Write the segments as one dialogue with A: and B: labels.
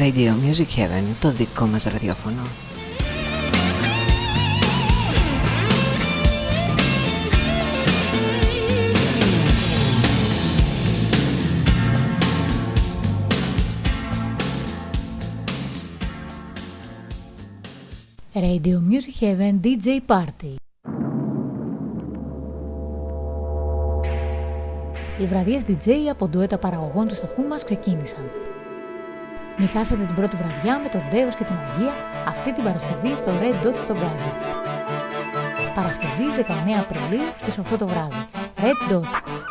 A: Radio Music Heaven, το δικό μας ραδιόφωνο.
B: Radio Music Heaven DJ Party. Οι βραδιές DJ από ντουέτα παραγωγών του σταθμού μας ξεκίνησαν. Μην χάσετε την πρώτη βραδιά με τον Ντέος και την Αγία αυτή την Παρασκευή στο Red Dot στο Γκάζι. Παρασκευή 19 Απριλίου στις 8 το βράδυ. Red Dot,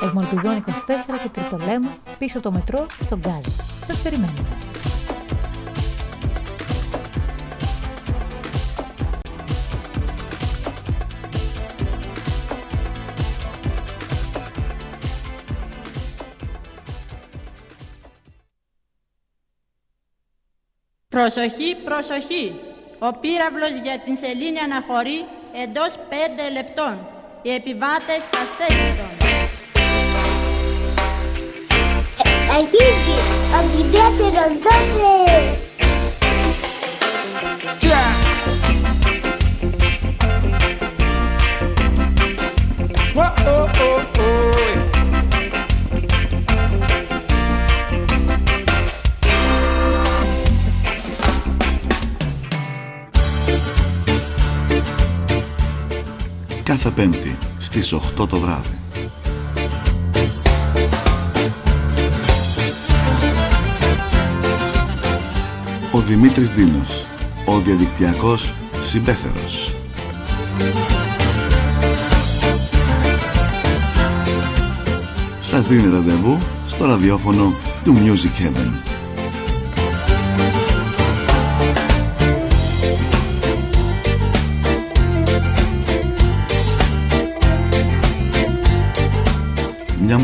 B: Ευμολπιδών 24 και Τριτολέμου πίσω από το μετρό στο Γκάζι. Σας περιμένουμε.
C: Προσοχή, προσοχή. Ο πύραυλος για την σελήνη αναχωρεί εντός πέντε λεπτών. Οι επιβάτες στα στέξιτον.
D: Αγίζει, αντιβέτερον δώσε!
E: oh, oh, oh.
F: Κάθε Πέμπτη στις 8 το βράδυ. Ο Δημήτρης Δίνος, ο διαδικτυακός συμπέθερος. Σας δίνει ραντεβού στο ραδιόφωνο του Music Heaven.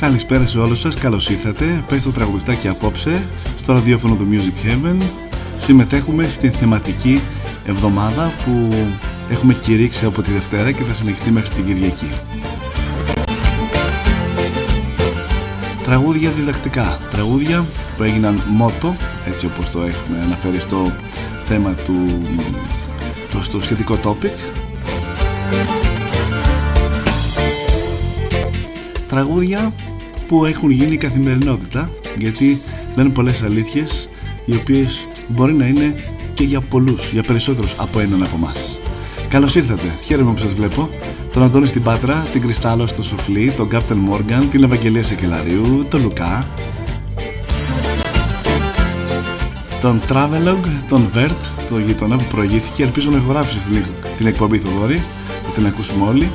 F: Καλησπέρα σε όλους σας, καλώς ήρθατε. Πες το τραγουδιστάκι απόψε στο ραδιόφωνο του Music Heaven. Συμμετέχουμε στην θεματική εβδομάδα που έχουμε κηρύξει από τη Δευτέρα και θα συνεχιστεί μέχρι την Κυριακή. Τραγούδια διδακτικά, τραγούδια που έγιναν μότο, έτσι όπως το έχουμε αναφέρει στο θέμα του, το, στο σχετικό topic. Τραγούδια που έχουν γίνει καθημερινότητα γιατί λένε πολλές αλήθειες οι οποίες μπορεί να είναι και για πολλούς, για περισσότερους από έναν από εμάς. Καλώς ήρθατε, χαίρομαι που σας βλέπω. Τον Αντώνη στην Πάτρα, την Κρυστάλλο στο Σουφλί, τον Κάπτεν Μόργαν, την Ευαγγελία Σεκελαρίου, τον Λουκά τον Travelog, τον Βέρτ, τον γειτονά που προηγήθηκε. Ελπίζω να ηχογράφησε την, την εκπομπή Θοδόρη να την ακούσουμε όλοι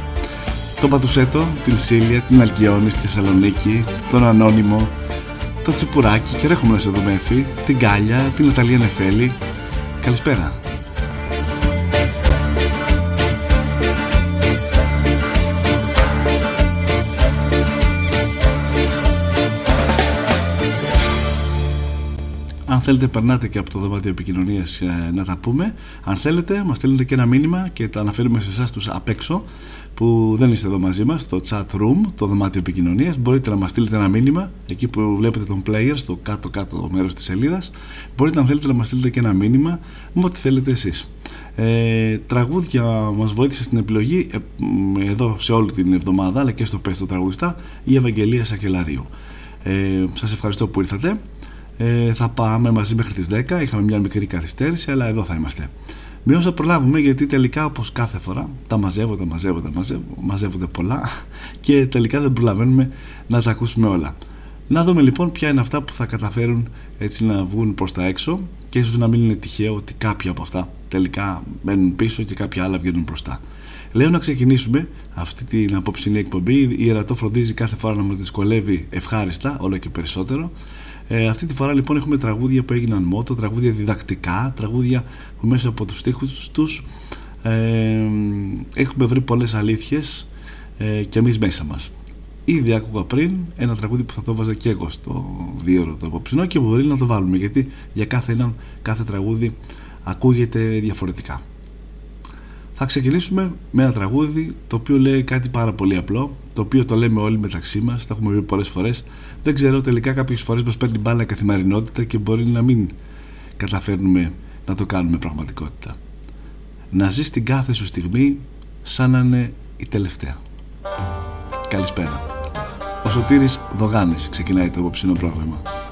F: τον Πατουσέτο, την Σίλια, την Αλκιόνης στη Θεσσαλονίκη, τον Ανώνυμο, το Τσιπουράκι και ρέχομαι να σε δούμε Εφη, την Κάλια, την Ναταλία Νεφέλη. Καλησπέρα. Θέλετε περνάτε και από το δωμάτιο επικοινωνίας ε, να τα πούμε. Αν θέλετε μας στέλνετε και ένα μήνυμα και το αναφέρουμε σε εσάς τους απ' έξω που δεν είστε εδώ μαζί μας στο chat room, το δωμάτιο επικοινωνίας. Μπορείτε να μας στείλετε ένα μήνυμα εκεί που βλέπετε τον player στο κάτω-κάτω μέρος της σελίδας. Μπορείτε αν θέλετε να μας στείλετε και ένα μήνυμα με ό,τι θέλετε εσείς. Ε, τραγούδια μας βοήθησε στην επιλογή ε, εδώ σε όλη την εβδομάδα αλλά και στο πέστο τραγουδιστά η Ευαγγελία Σακελαρίου. Ε, σας ευχαριστώ που ήρθατε. Ε, θα πάμε μαζί μέχρι τις 10. Είχαμε μια μικρή καθυστέρηση αλλά εδώ θα είμαστε. Μην όσα προλάβουμε γιατί τελικά όπως κάθε φορά τα μαζεύω, μαζεύονται, μαζεύονται πολλά και τελικά δεν προλαβαίνουμε να τα ακούσουμε όλα. Να δούμε λοιπόν ποια είναι αυτά που θα καταφέρουν έτσι να βγουν προς τα έξω και ίσως να μην είναι τυχαίο ότι κάποια από αυτά τελικά μένουν πίσω και κάποια άλλα βγαίνουν μπροστά. Λέω να ξεκινήσουμε αυτή την απόψινή εκπομπή. Η Ιερατό φροντίζει κάθε φορά να μας δυσκολεύει ευχάριστα, όλο και περισσότερο. Ε, αυτή τη φορά λοιπόν έχουμε τραγούδια που έγιναν μότο, τραγούδια διδακτικά, τραγούδια που μέσα από τους στίχους τους ε, έχουμε βρει πολλές αλήθειες ε, και εμείς μέσα μας. Ήδη άκουγα πριν ένα τραγούδι που θα το βάζα και εγώ στο δύο το απόψινό και μπορεί να το βάλουμε γιατί για κάθε έναν, κάθε τραγούδι ακούγεται διαφορετικά. Θα ξεκινήσουμε με ένα τραγούδι το οποίο λέει κάτι πάρα πολύ απλό, το οποίο το λέμε όλοι μεταξύ μας, το έχουμε πει πολλές φορές. Δεν ξέρω, τελικά κάποιες φορές μας παίρνει μπάλα η καθημερινότητα και μπορεί να μην καταφέρνουμε να το κάνουμε πραγματικότητα. Να ζει την κάθε σου στιγμή σαν να είναι η τελευταία. Καλησπέρα. Ο Σωτήρης Δογάνης ξεκινάει το απόψινό πρόγραμμα.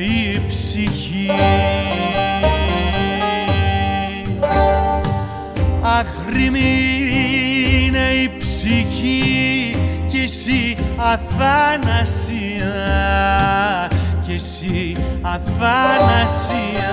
E: η ψυχή. Αγρίμη είναι η ψυχή κι εσύ αθανασία κι εσύ αθανασία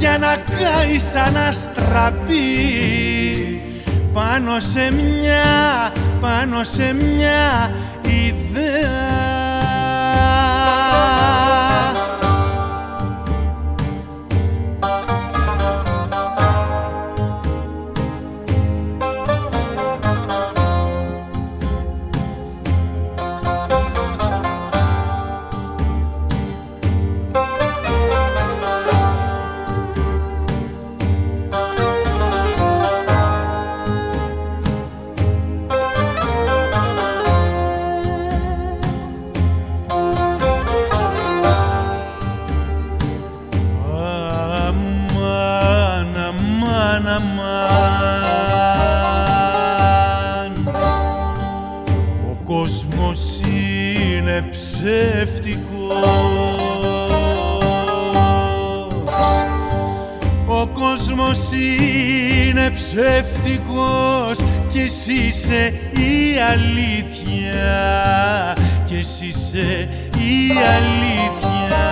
E: για να καεί σαν αστραπή. Πάνω σε μια, πάνω σε μια ιδέα εσύ είσαι η αλήθεια. Και εσύ είσαι η αλήθεια.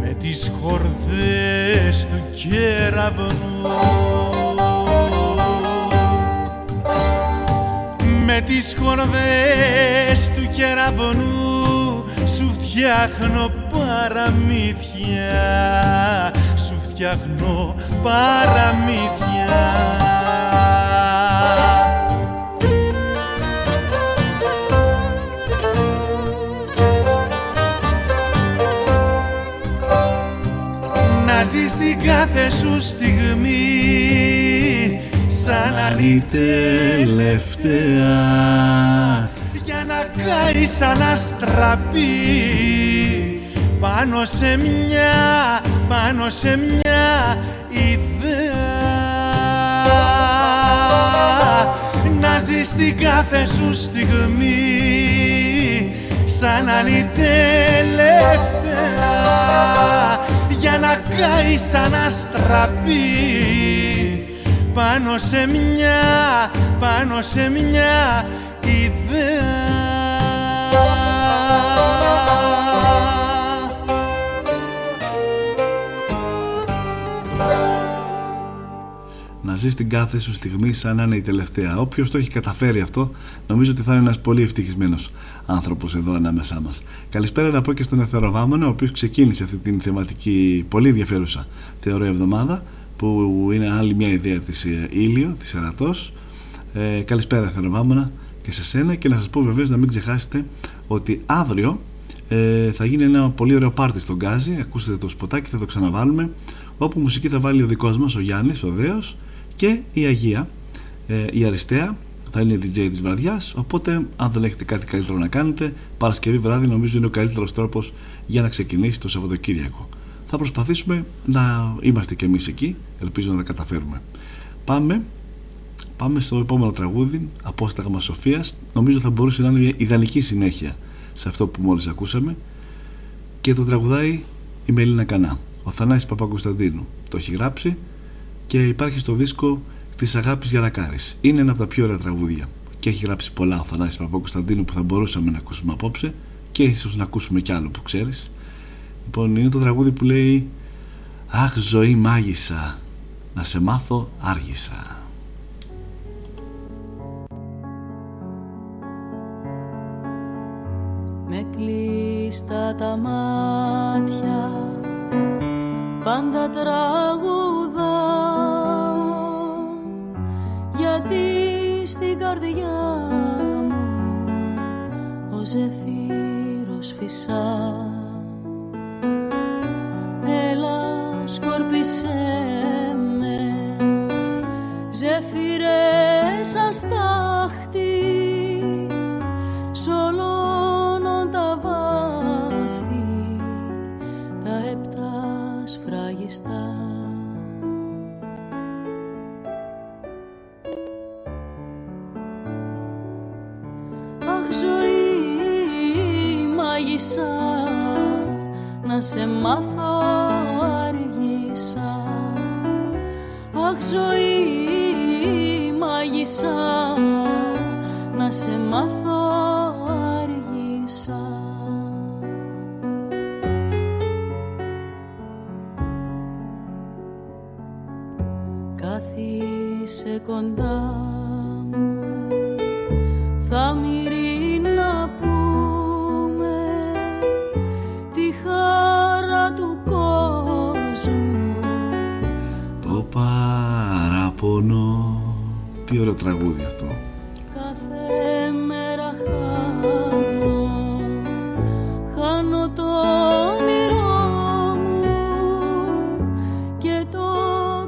E: Με τις χορδές του κεραυνού. Με τις χορδές του κεραυνού σου φτιάχνω παραμύθια. Φτιάχνω παραμύθια. Να ζεις την κάθε σου στιγμή σαν να είναι τελευταία. Για να καείς σαν αστραπή πάνω σε μια, πάνω σε μια να ζεις την κάθε σου στιγμή σαν να είναι η τελευταία για να καεί σαν αστραπή. Πάνω σε μια, πάνω σε μια ιδέα
F: να ζεις την κάθε σου στιγμή σαν να είναι η τελευταία. Όποιος το έχει καταφέρει αυτό, νομίζω ότι θα είναι ένας πολύ ευτυχισμένος άνθρωπος εδώ ανάμεσά μας. Καλησπέρα να πω και στον Εθεροβάμενο, ο οποίος ξεκίνησε αυτή την θεματική πολύ ενδιαφέρουσα θεωρία εβδομάδα, που είναι άλλη μια ιδέα της ε, Ήλιο, της Ερατός. Ε, καλησπέρα, Εθεροβάμενα, και σε σένα. Και να σας πω βεβαίως να μην ξεχάσετε ότι αύριο ε, θα γίνει ένα πολύ ωραίο πάρτι στον Γκάζι. Ακούστε το σποτάκι, θα το ξαναβάλουμε. Όπου μουσική θα βάλει ο δικός μας, ο Γιάννης, ο Δέος και η Αγία, ε, η Αριστεία θα είναι η DJ της βραδιάς οπότε αν δεν έχετε κάτι καλύτερο να κάνετε Παρασκευή βράδυ νομίζω είναι ο καλύτερος τρόπος για να ξεκινήσει το Σαββατοκύριακο. Θα προσπαθήσουμε να είμαστε και εμείς εκεί ελπίζω να τα καταφέρουμε. Πάμε πάμε στο επόμενο τραγούδι Απόσταγμα Σοφίας. Νομίζω θα μπορούσε να είναι μια ιδανική συνέχεια σε αυτό που μόλις ακούσαμε. Και το τραγουδάει η Μελίνα Κανά. Ο Θανάσης Παπακοσταντίνου το έχει γράψει και υπάρχει στο δίσκο της Αγάπης Γιαρακάρη. Είναι ένα από τα πιο ωραία τραγούδια και έχει γράψει πολλά ο Θανάσης Παπακοσταντίνου που θα μπορούσαμε να ακούσουμε απόψε και ίσως να ακούσουμε κι άλλο που ξέρεις. Λοιπόν, είναι το τραγούδι που λέει Αχ, ζωή μάγισσα, να σε μάθω άργησα.
G: Με κλείστα τα μάτια πάντα τραγουδάω γιατί στην καρδιά μου ο ζεφύρος φυσά. Έλα σκορπισέ με ζεφύρες αστάχτη μάγισσα να σε μάθω αργήσα. Αχ ζωή μάγισσα να σε μάθω αργήσα. Κάθισε κοντά
F: παραπονό Τι ωραίο τραγούδι αυτό.
G: Κάθε μέρα χάνω. Χάνω το όνειρό μου και το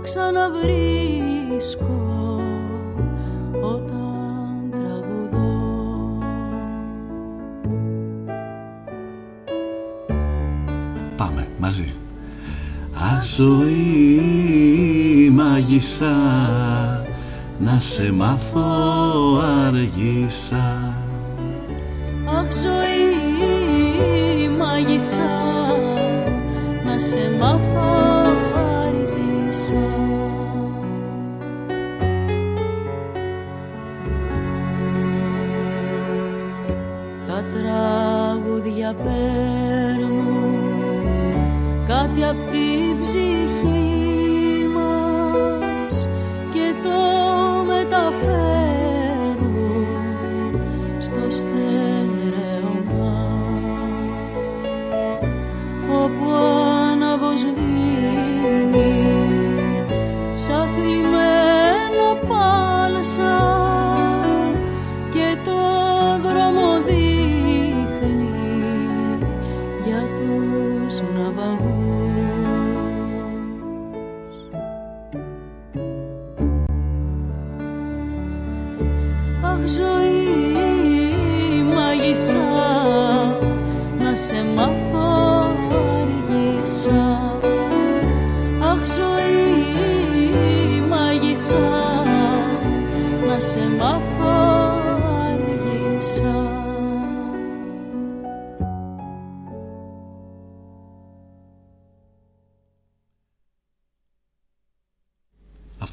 G: ξαναβρίσκω όταν τραγουδώ.
F: Πάμε μαζί. Αχ ζωή μάγισσα Να σε μάθω αργήσα
G: Αχ ζωή μάγισσα να σε μάθω αργήσα Τα τραγούδια παίρνουν κάτι απ' την ψυχή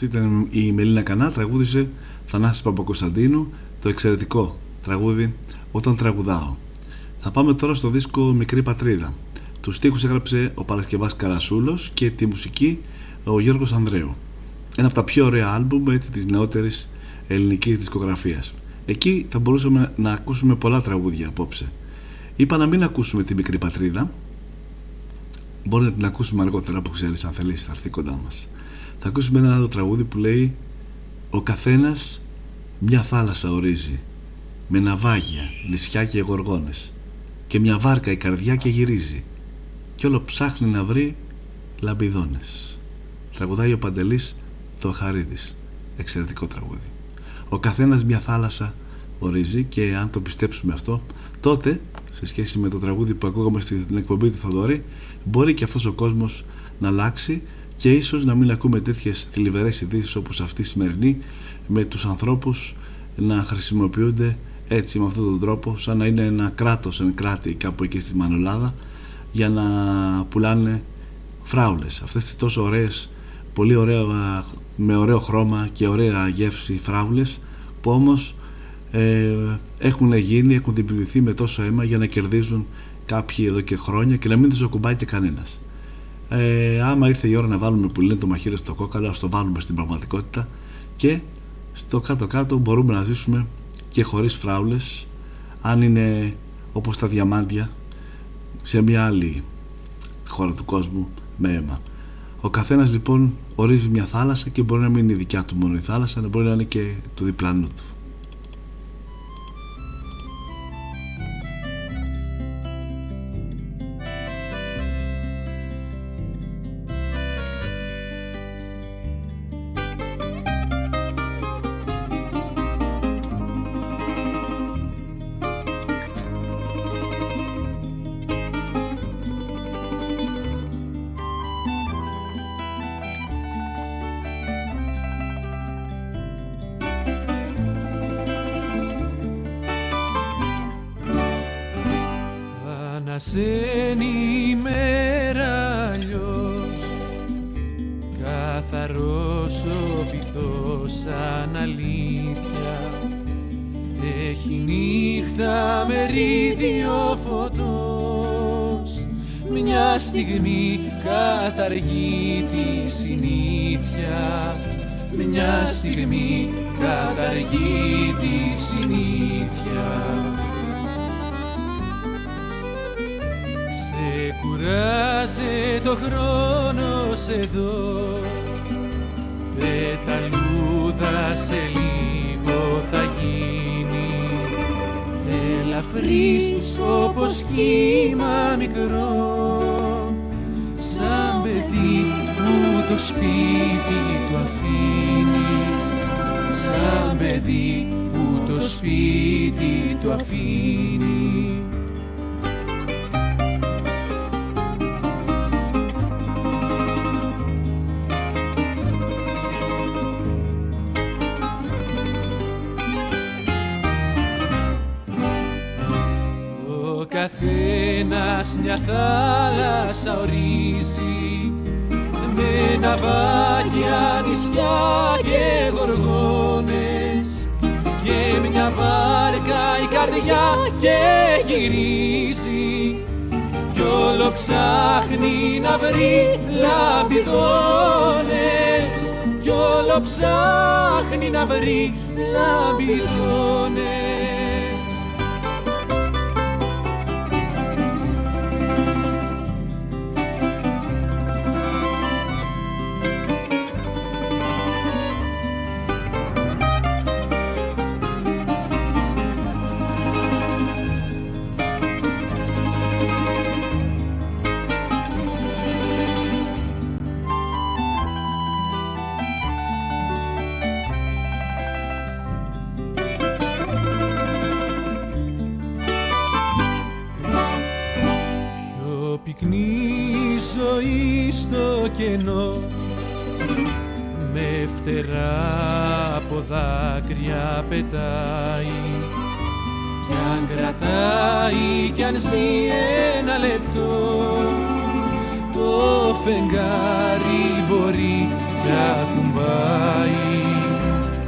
F: Αυτή ήταν η Μελίνα Κανά, τραγούδισε Θανάσης Παπακοσταντίνου το εξαιρετικό τραγούδι «Όταν τραγουδάω». Θα πάμε τώρα στο δίσκο «Μικρή Πατρίδα». Τους στίχους έγραψε ο Παρασκευάς Καρασούλος και τη μουσική ο Γιώργος Ανδρέου. Ένα από τα πιο ωραία άλμπουμ έτσι, της νεότερης ελληνικής δισκογραφίας. Εκεί θα μπορούσαμε να ακούσουμε πολλά τραγούδια απόψε. Είπα να μην ακούσουμε τη μικρή πατρίδα. Μπορεί να την ακούσουμε αργότερα που ξέρεις αν θέλεις θα έρθει κοντά μας. Θα ακούσουμε ένα άλλο τραγούδι που λέει «Ο καθένας μια θάλασσα ορίζει με ναυάγια, νησιά και γοργόνες και μια βάρκα η καρδιά και γυρίζει κι όλο ψάχνει να βρει λαμπιδόνες». Τραγουδάει ο Παντελής Θοχαρίδης. Εξαιρετικό τραγούδι. Ο καθένας μια θάλασσα ορίζει και αν το πιστέψουμε αυτό τότε σε σχέση με το τραγούδι που ακούγαμε στην εκπομπή του Θοδωρή μπορεί και αυτός ο κόσμος να αλλάξει και ίσως να μην ακούμε τέτοιες θλιβερές ειδήσεις όπως αυτή η σημερινή με τους ανθρώπους να χρησιμοποιούνται έτσι με αυτόν τον τρόπο σαν να είναι ένα κράτος, ένα κράτη κάπου εκεί στη Μανολάδα για να πουλάνε φράουλες αυτές τις τόσο ωραίες πολύ ωραία με ωραίο χρώμα και ωραία γεύση φράουλες που όμως ε, έχουν γίνει, έχουν δημιουργηθεί με τόσο αίμα για να κερδίζουν κάποιοι εδώ και χρόνια και να μην τους ακουμπάει και κανένας. Ε, άμα ήρθε η ώρα να βάλουμε που λένε το μαχαίρι στο κόκαλο, ας το βάλουμε στην πραγματικότητα και στο κάτω-κάτω μπορούμε να ζήσουμε και χωρίς φράουλες αν είναι όπως τα διαμάντια σε μια άλλη χώρα του κόσμου με αίμα. Ο καθένας λοιπόν ορίζει μια θάλασσα και μπορεί να μην είναι η δικιά του μόνο η θάλασσα, αλλά μπορεί να είναι και του διπλανού του.
H: Καθαρός ο βυθός σαν αλήθεια. Έχει νύχτα μερίδιο φωτός. Μια στιγμή καταργεί τη συνήθεια. Μια στιγμή καταργεί τη συνήθεια. Κουράζει το χρόνος εδώ Πεταλούδα σε λίγο θα γίνει. Ελαφρύς όπως κύμα μικρό Σαν παιδί που το σπίτι του αφήνει. Σαν παιδί που το σπίτι του αφήνει μια θάλασσα ορίζει. Με ναυάγια, νησιά και γοργόνες. Και μια βάρκα η καρδιά και γυρίζει. Κι όλο ψάχνει να βρει λαμπιδόνες. Κι όλο ψάχνει να βρει λαμπιδόνες κενό με φτερά από δάκρυα πετάει. Κι αν κρατάει κι αν ζει ένα λεπτό το φεγγάρι μπορεί κι ακουμπάει. Ακουμπάει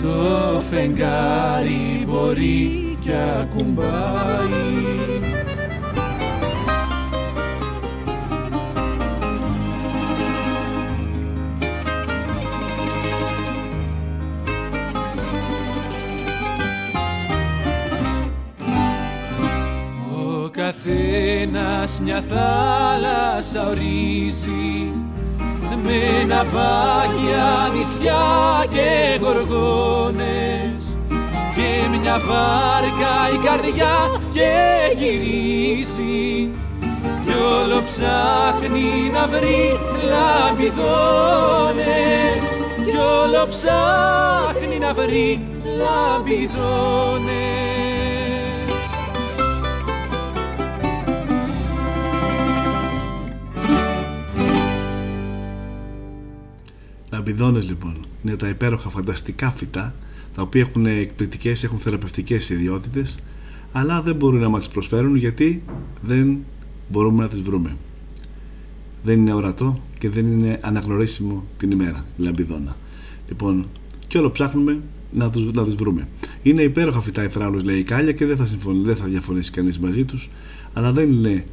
H: το φεγγάρι μπορεί κι ακουμπάει καθένας μια θάλασσα ορίζει. Με ναυάγια, νησιά και γοργόνες. Και μια βάρκα η καρδιά και γυρίζει. Κι όλο ψάχνει να βρει λαμπιδόνες. Κι όλο ψάχνει να βρει λαμπιδόνες
F: Λαμπιδόνες λοιπόν είναι τα υπέροχα φανταστικά φυτά τα οποία έχουν εκπληκτικές, έχουν θεραπευτικές ιδιότητες αλλά δεν μπορούν να μας τις προσφέρουν γιατί δεν μπορούμε να τις βρούμε. Δεν είναι ορατό και δεν είναι αναγνωρίσιμο την ημέρα η λαμπιδόνα. Λοιπόν, και όλο ψάχνουμε να, τους, να τις βρούμε. Είναι υπέροχα φυτά η θράλος λέει η Κάλια και δεν θα, συμφωνεί, δεν θα διαφωνήσει κανείς μαζί τους αλλά δεν είναι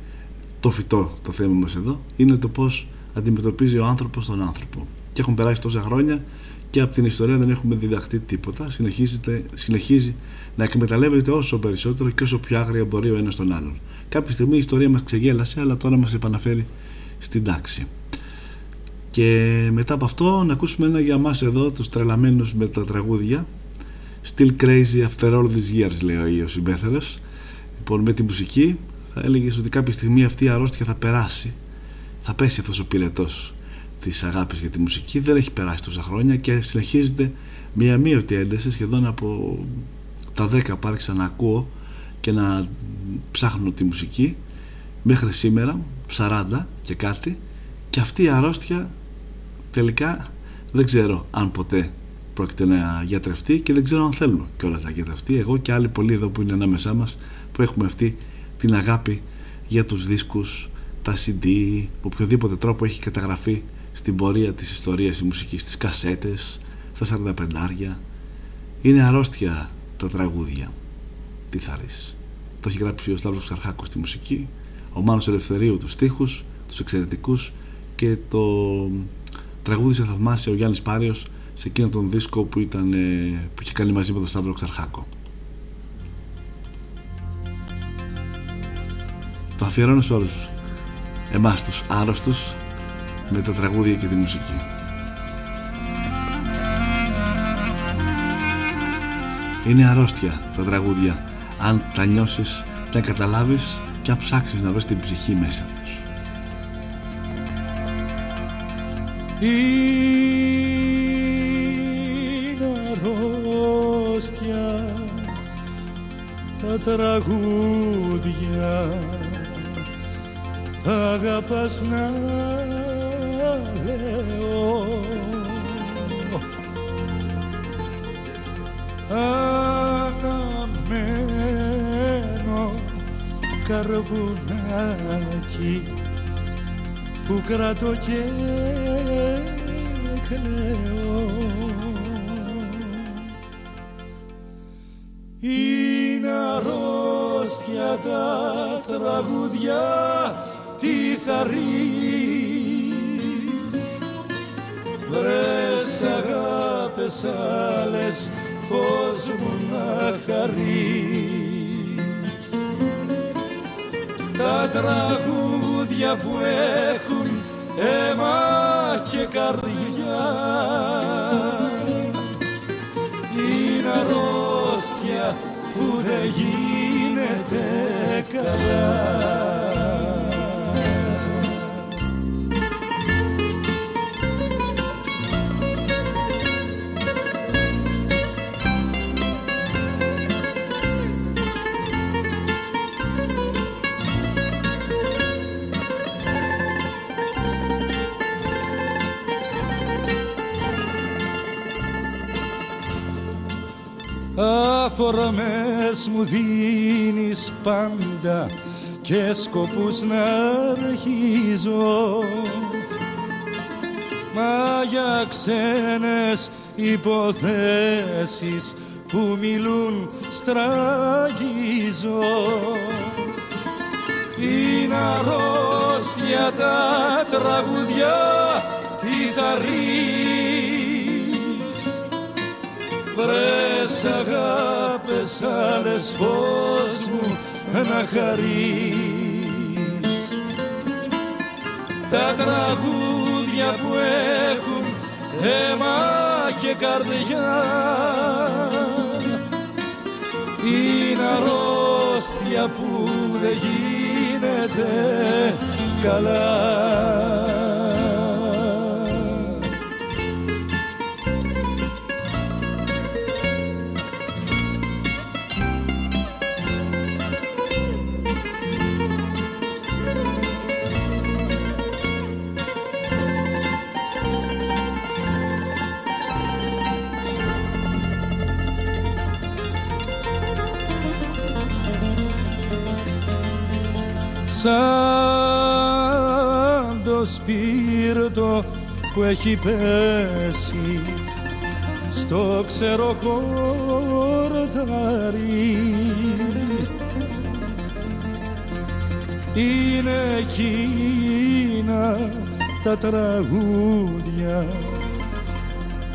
F: το φυτό το θέμα μας εδώ είναι το πώς αντιμετωπίζει ο άνθρωπος τον άνθρωπο και έχουν περάσει τόσα χρόνια και από την ιστορία δεν έχουμε διδαχτεί τίποτα. συνεχίζει να εκμεταλλεύεται όσο περισσότερο και όσο πιο άγρια μπορεί ο ένας τον άλλον. Κάποια στιγμή η ιστορία μας ξεγέλασε, αλλά τώρα μας επαναφέρει στην τάξη. Και μετά από αυτό να ακούσουμε ένα για μας εδώ τους τρελαμένους με τα τραγούδια Still crazy after all these years λέει ο συμπέθερος Λοιπόν με τη μουσική θα έλεγες ότι κάποια στιγμή αυτή η αρρώστια θα περάσει Θα πέσει αυτός ο πυρετός της αγάπης για τη μουσική δεν έχει περάσει τόσα χρόνια και συνεχίζεται μια μείωτη ένταση σχεδόν από τα 10 που άρχισα να ακούω και να ψάχνω τη μουσική μέχρι σήμερα 40 και κάτι και αυτή η αρρώστια τελικά δεν ξέρω αν ποτέ πρόκειται να γιατρευτεί και δεν ξέρω αν θέλω κιόλας να γιατρευτεί. Εγώ και άλλοι πολλοί εδώ που είναι ανάμεσά μας που έχουμε αυτή την αγάπη για τους δίσκους τα CD, οποιοδήποτε τρόπο έχει καταγραφεί στην πορεία της ιστορίας η μουσικής στις κασέτες, στα 45 είναι αρρώστια τα τραγούδια. Τι θα ρίσεις το έχει γράψει ο Σλάβος Ξαρχάκος στη μουσική ο Μάνος Ελευθερίου τους στίχους τους εξαιρετικούς και το τραγούδι σε θαυμάσια ο Γιάννης Πάριος σε εκείνο τον δίσκο που, ήταν, που είχε κάνει μαζί με τον Σταύρο Ξαρχάκο το αφιερώνω σε όλους εμάς τους άρρωστους με τα τραγούδια και τη μουσική. Είναι αρρώστια τα τραγούδια αν τα νιώσεις, τα καταλάβεις και αν ψάξεις να βρεις την ψυχή μέσα τους.
I: Είναι αρρώστια τα τραγούδια αγαπάς να λέω αναμένω καρβουνάκι που κρατώ και κλαίω. Είναι αρρώστια τα τραγούδια τι θα ρεις Βρες αγάπες άλλες φως μου να χαρείς. Τα τραγούδια που έχουν αίμα και καρδιά είναι αρρώστια που δεν γίνεται καλά αφορμές μου δίνεις πάντα και σκοπούς να αρχίζω. Μα για ξένες υποθέσεις που μιλούν στραγγίζω. Είναι αρρώστια τα τραγουδιά τι θα ρεις βρες αγάπες άλλες φως μου να χαρείς τα τραγούδια που έχουν αίμα και καρδιά είναι αρρώστια που δεν γίνεται καλά σαν το σπίρτο που έχει πέσει στο ξερό χορτάρι. Είναι εκείνα τα τραγούδια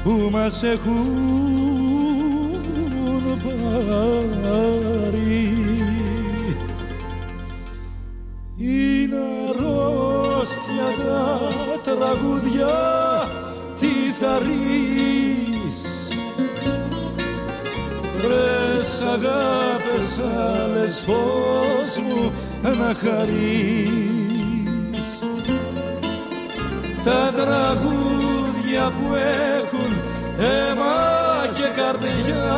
I: που μας έχουν πάρει είναι αρρώστια τα τραγούδια τι θα ρεις; Βρες αγάπες άλλες φως μου να χαρείς. Τα τραγούδια που έχουν αίμα και καρδιά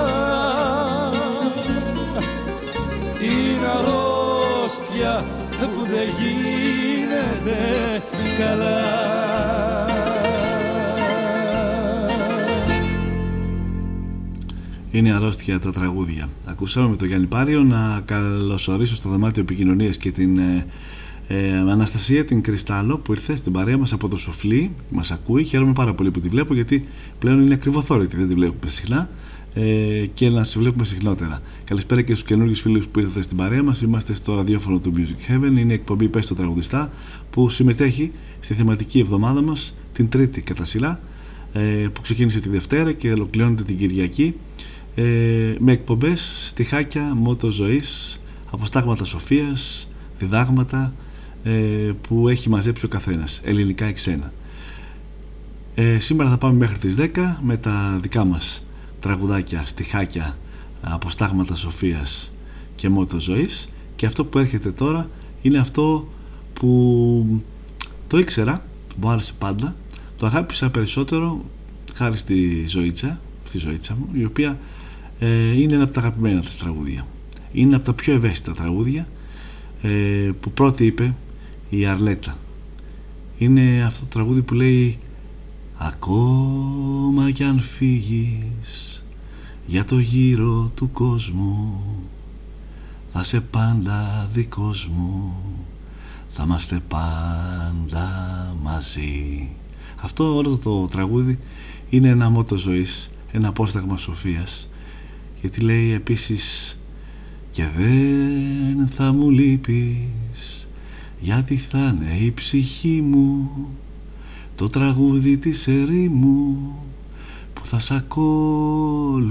I: είναι αρρώστια που δεν γίνεται καλά.
F: Είναι αρρώστια τα τραγούδια. Ακούσαμε με τον Γιάννη Πάριο να καλωσορίσω στο δωμάτιο επικοινωνίας και την ε, ε, Αναστασία την Κρυστάλλο που ήρθε στην παρέα μας από το Σοφλί. Μας ακούει. Χαίρομαι πάρα πολύ που τη βλέπω γιατί πλέον είναι ακριβοθόρητη. Δεν τη βλέπουμε συχνά ε, και να σε βλέπουμε συχνότερα. Καλησπέρα και στους καινούριου φίλους που ήρθατε στην παρέα μας. Είμαστε στο ραδιόφωνο του Music Heaven. Είναι η εκπομπή Πες στο Τραγουδιστά που συμμετέχει στη θεματική εβδομάδα μας την Τρίτη κατά σειρά ε, που ξεκίνησε τη Δευτέρα και ολοκληρώνεται την Κυριακή ε, με εκπομπές στοιχάκια μότο ζωής, αποστάγματα σοφίας, διδάγματα ε, που έχει μαζέψει ο καθένας, ελληνικά ή ξένα. Ε, σήμερα θα πάμε μέχρι τις 10 με τα δικά μας τραγουδάκια, στιχάκια, αποστάγματα σοφίας και μότο ζωής και αυτό που έρχεται τώρα είναι αυτό που το ήξερα, μου άρεσε πάντα. Το αγάπησα περισσότερο χάρη στη Ζωήτσα, στη Ζωήτσα μου η οποία ε, είναι ένα από τα αγαπημένα της τραγούδια. Είναι από τα πιο ευαίσθητα τραγούδια ε, που πρώτη είπε η Αρλέτα. Είναι αυτό το τραγούδι που λέει Ακόμα κι αν φύγεις για το γύρο του κόσμου θα σε πάντα δικός μου. Θα είμαστε πάντα μαζί. Αυτό όλο το τραγούδι είναι ένα μότο ζωής ένα απόσταγμα σοφίας γιατί λέει επίσης και δεν θα μου λείπεις γιατί θα είναι η ψυχή μου το τραγούδι της ερήμου που θα σ' ακολουθεί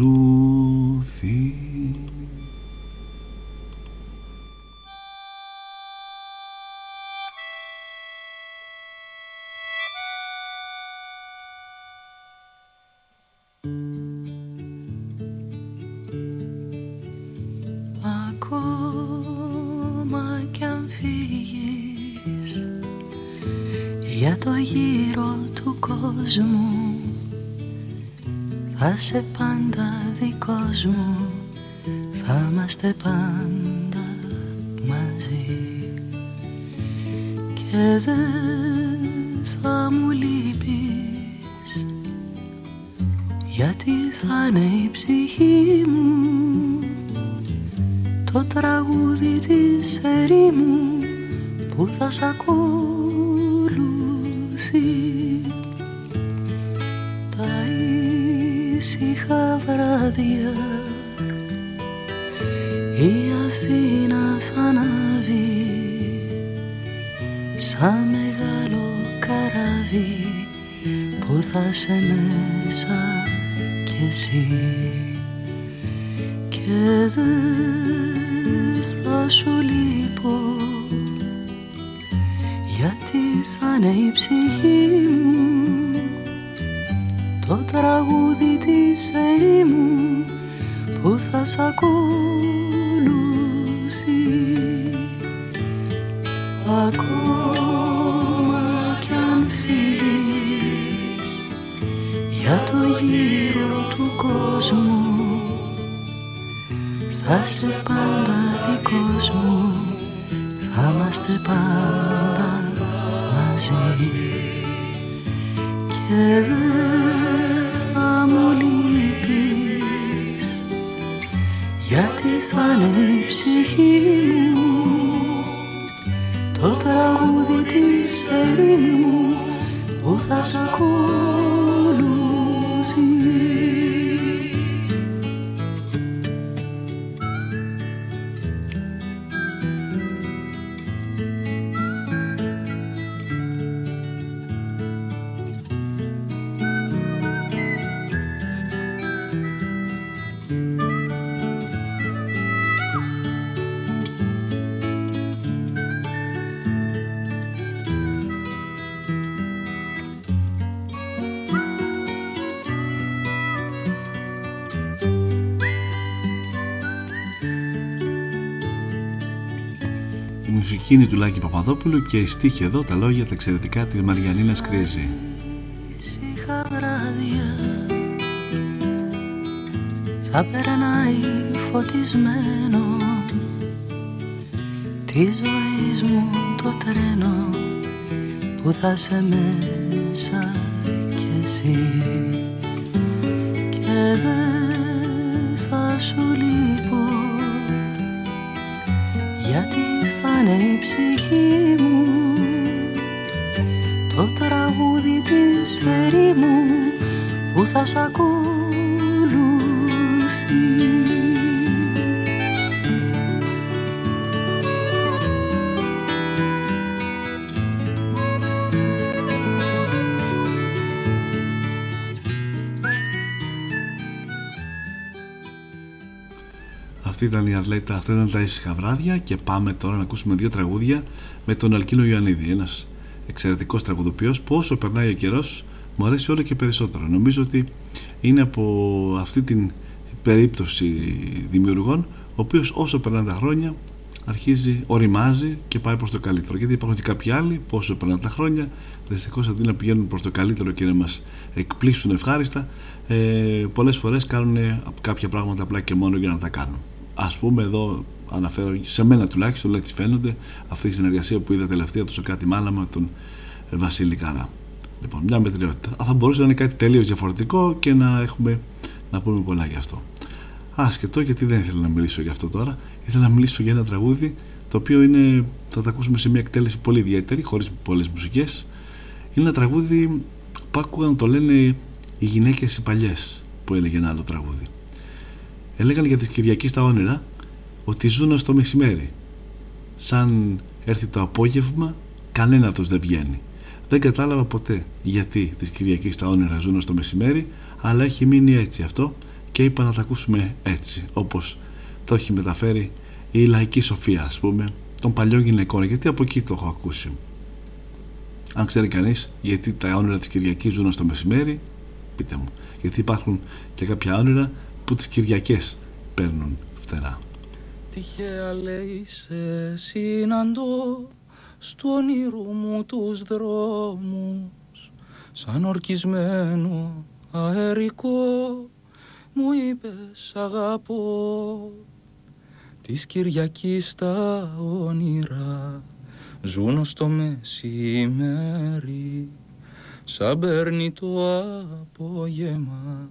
J: Θα σε πάντα δικός μου. Θα είμαστε πάντα μαζί. Και δεν θα μου λείπεις. Γιατί θα είναι η ψυχή μου. Το τραγούδι της ερήμου Που θα σ' ακολουθεί ήσυχα βράδια η Αθήνα θα ανάβει σαν μεγάλο καράβι που θα σε μέσα κι εσύ. Και δεν θα σου λείπω γιατί θα είναι θα
F: μουσική του Λάκη Παπαδόπουλου και η στίχη εδώ τα λόγια τα εξαιρετικά της Μαριανίνας Κρίζη.
J: θα περνάει φωτισμένο της ζωής μου το τρένο που θα σε μέσα κι εσύ και δεν θα σου λείπω γιατί είναι η ψυχή μου. Το τραγούδι της ερήμου που θα σ'
F: Αυτή ήταν η Αρλέτα, αυτά ήταν τα ήσυχα βράδια και πάμε τώρα να ακούσουμε δύο τραγούδια με τον Αλκίνο Ιωαννίδη. Ένας εξαιρετικός τραγουδοποιός που όσο περνάει ο καιρός μου αρέσει όλο και περισσότερο. Νομίζω ότι είναι από αυτή την περίπτωση δημιουργών ο οποίος όσο περνάνε τα χρόνια αρχίζει, οριμάζει και πάει προς το καλύτερο. Γιατί υπάρχουν και κάποιοι άλλοι που όσο περνάνε τα χρόνια δυστυχώς αντί να πηγαίνουν προς το καλύτερο και να μας εκπλήσουν ευχάριστα, ε, πολλές φορές κάνουν κάποια πράγματα απλά και μόνο για να τα κάνουν ας πούμε εδώ αναφέρω σε μένα τουλάχιστον έτσι φαίνονται αυτή η συνεργασία που είδα τελευταία του Σοκράτη Μάλαμα με τον Βασίλη Καρά. Λοιπόν μια μετριότητα. Θα μπορούσε να είναι κάτι τελείως διαφορετικό και να έχουμε να πούμε πολλά γι' αυτό. Άσχετο γιατί δεν ήθελα να μιλήσω γι' αυτό τώρα. Ήθελα να μιλήσω για ένα τραγούδι το οποίο είναι, θα το ακούσουμε σε μια εκτέλεση πολύ ιδιαίτερη χωρίς πολλές μουσικές. Είναι ένα τραγούδι που άκουγα να το λένε οι γυναίκες οι παλιές που έλεγε ένα άλλο τραγούδι έλεγαν για τις Κυριακή στα όνειρα ότι ζουν στο μεσημέρι. Σαν έρθει το απόγευμα, κανένα τους δεν βγαίνει. Δεν κατάλαβα ποτέ γιατί τις Κυριακή στα όνειρα ζουν στο μεσημέρι, αλλά έχει μείνει έτσι αυτό και είπα να τα ακούσουμε έτσι, όπως το έχει μεταφέρει η λαϊκή σοφία, ας πούμε, των παλιών γυναικών, γιατί από εκεί το έχω ακούσει. Αν ξέρει κανείς γιατί τα όνειρα της Κυριακής ζουν στο μεσημέρι, πείτε μου. Γιατί υπάρχουν και κάποια όνειρα που τις Κυριακές παίρνουν φτερά.
K: Τυχαία λέει σε συναντώ στο όνειρό μου τους δρόμους. Σαν ορκισμένο αερικό μου είπες αγαπώ της Κυριακής τα όνειρα ζουν στο μεσημέρι. Σαν παίρνει το απόγευμα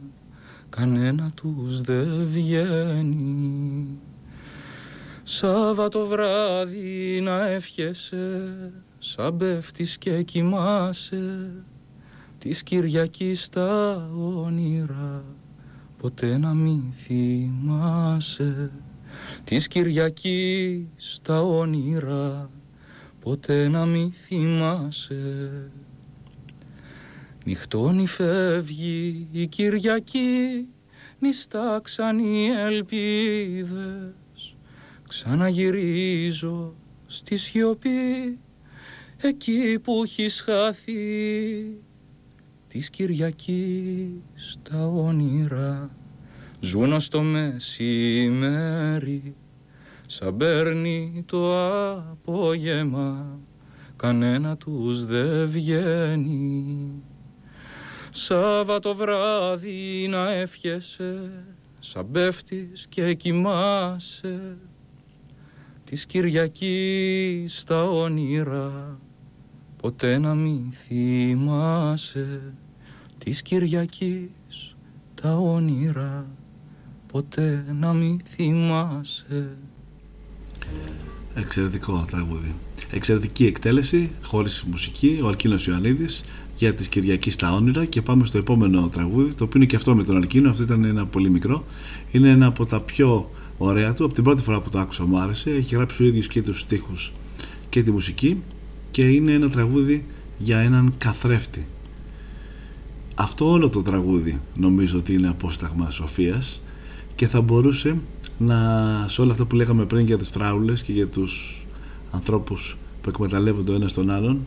K: κανένα τους δεν βγαίνει. Σάββατο βράδυ να εύχεσαι σαν πέφτεις και κοιμάσαι. Της Κυριακής τα όνειρα ποτέ να μην θυμάσαι. Της Κυριακής τα όνειρα ποτέ να μην θυμάσαι Νυχτώνει φεύγει η Κυριακή νιστάξαν οι ελπίδες. Ξαναγυρίζω στη σιωπή εκεί που έχει χάθει της Κυριακής τα όνειρα. Ζουν στο μεσημέρι σαν παίρνει το απόγευμα κανένα τους δεν βγαίνει Σάββατο βράδυ να εύχεσαι σαν πέφτεις και κοιμάσαι. Της Κυριακής τα όνειρα ποτέ να μην θυμάσαι. Της Κυριακής τα όνειρα ποτέ να μην θυμάσαι.
F: Εξαιρετικό τραγούδι. Εξαιρετική εκτέλεση, χωρίς μουσική, ο Αλκίνος Ιωαννίδης για τις Κυριακή στα όνειρα και πάμε στο επόμενο τραγούδι το οποίο είναι και αυτό με τον Αλκίνο, αυτό ήταν ένα πολύ μικρό. Είναι ένα από τα πιο ωραία του. Από την πρώτη φορά που το άκουσα μου άρεσε. Έχει γράψει ο ίδιος και τους στίχους και τη μουσική. Και είναι ένα τραγούδι για έναν καθρέφτη. Αυτό όλο το τραγούδι νομίζω ότι είναι απόσταγμα σοφίας και θα μπορούσε να σε όλα αυτά που λέγαμε πριν για τις φράουλες και για τους ανθρώπους που εκμεταλλεύονται ο ένας τον άλλον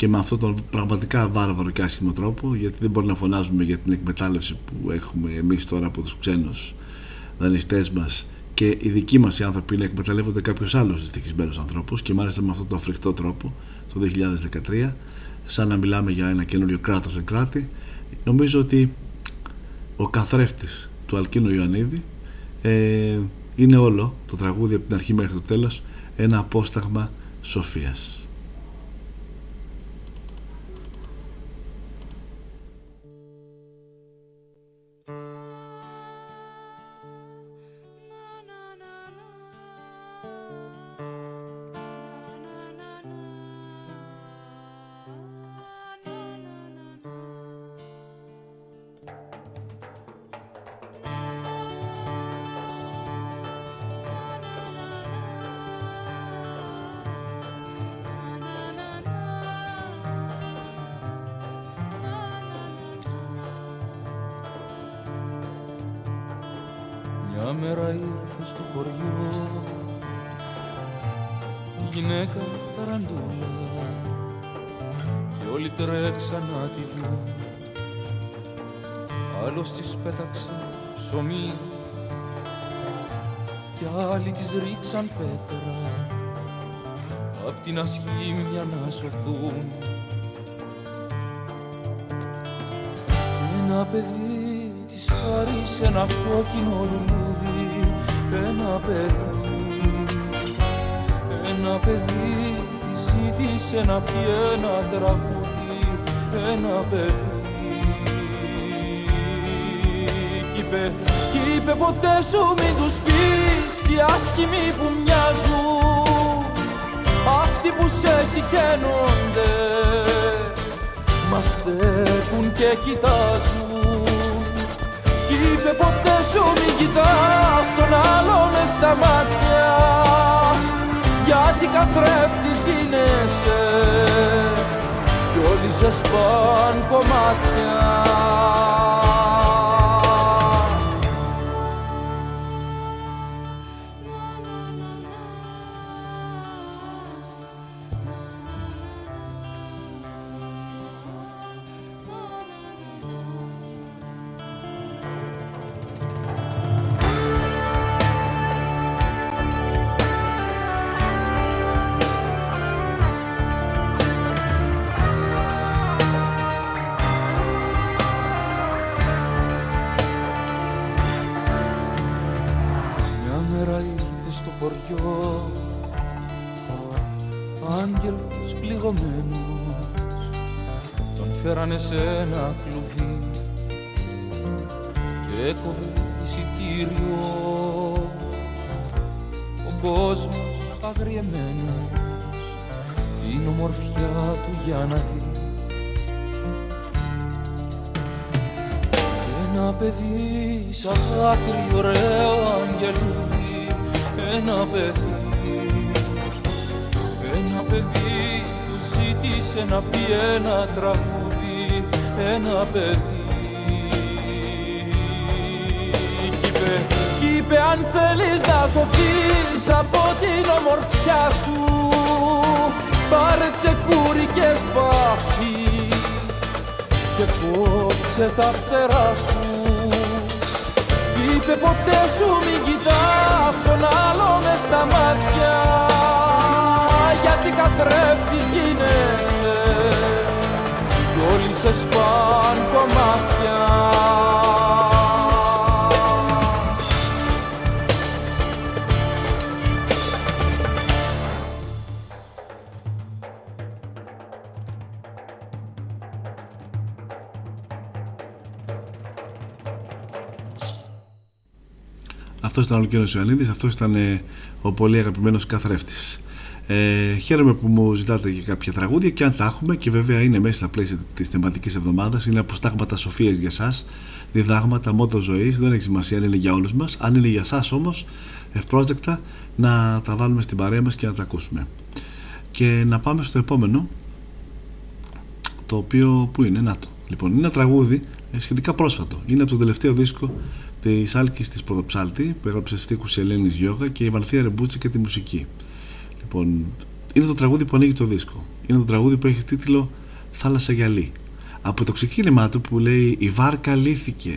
F: και με αυτόν τον πραγματικά βάρβαρο και άσχημο τρόπο γιατί δεν μπορεί να φωνάζουμε για την εκμετάλλευση που έχουμε εμείς τώρα από τους ξένους δανειστές μας και οι δικοί μας οι άνθρωποι να εκμεταλλεύονται κάποιος άλλος δυστυχισμένους ανθρώπους και μάλιστα με αυτόν τον αφρικτό τρόπο το 2013 σαν να μιλάμε για ένα καινούριο κράτος εν κράτη νομίζω ότι ο καθρέφτης του Αλκίνου Ιωαννίδη ε, είναι όλο το τραγούδι από την αρχή μέχρι το τέλος ένα απόσταγμα σοφίας.
K: Ασχήμια να σωθούν. Και ένα παιδί της χάρης ένα κόκκινο λουλούδι ένα παιδί. Ένα παιδί της ζήτησε να πει ένα τραγούδι ένα παιδί. Κι είπε, κι είπε ποτέ σου μην τους πεις τι άσχημοι που μοιάζουν αυτοί που σε συχαίνονται. Μας στέκουν και κοιτάζουν. Κι είπε ποτέ σου μην κοιτάς τον άλλο μες στα μάτια. Γιατί καθρέφτης γίνεσαι. Κι όλοι σε σπάν κομμάτια σε ένα κλουβί και έκοβε εισιτήριο. Ο κόσμος αγριεμένος την ομορφιά του για να δει. Και
L: Ένα παιδί σαν δάκρυ ωραίο αγγελούδι Ένα παιδί ζήτησε να πει ένα τραγούδι Ένα παιδί. Κι είπε, κι είπε αν θέλεις να σωθείς από την ομορφιά σου Πάρε τσεκούρι και σπαθί και κόψε τα φτερά σου. Είπε ποτέ σου μην κοιτάς τον άλλο μες στα μάτια. γιατί καθρέφτης γίνεσαι κι όλοι σε σπάν κομμάτια
F: Αυτός ήταν ο Λουκένο Ιωαννίδης, αυτός ήταν ε, ο πολύ αγαπημένος καθρέφτης. Ε, χαίρομαι που μου ζητάτε και κάποια τραγούδια και αν τα έχουμε και βέβαια είναι μέσα στα πλαίσια της θεματικής εβδομάδας. Είναι αποστάγματα σοφίας για εσά, διδάγματα, μότο ζωής. Δεν έχει σημασία αν είναι για όλους μας. Αν είναι για εσά όμως, ευπρόσδεκτα να τα βάλουμε στην παρέα μας και να τα ακούσουμε. Και να πάμε στο επόμενο, το οποίο που είναι, να το. Λοιπόν, είναι ένα τραγούδι ε, σχετικά πρόσφατο. Είναι από το τελευταίο δίσκο της Άλκης της Πρωτοψάλτη που έγραψε στίχου η Ελένης Γιώγα και η Βαλθία Ρεμπούτση και τη μουσική. Λοιπόν, είναι το τραγούδι που ανοίγει το δίσκο. Είναι το τραγούδι που έχει τίτλο Θάλασσα γυαλί. Από το ξεκίνημά του που λέει Η βάρκα λύθηκε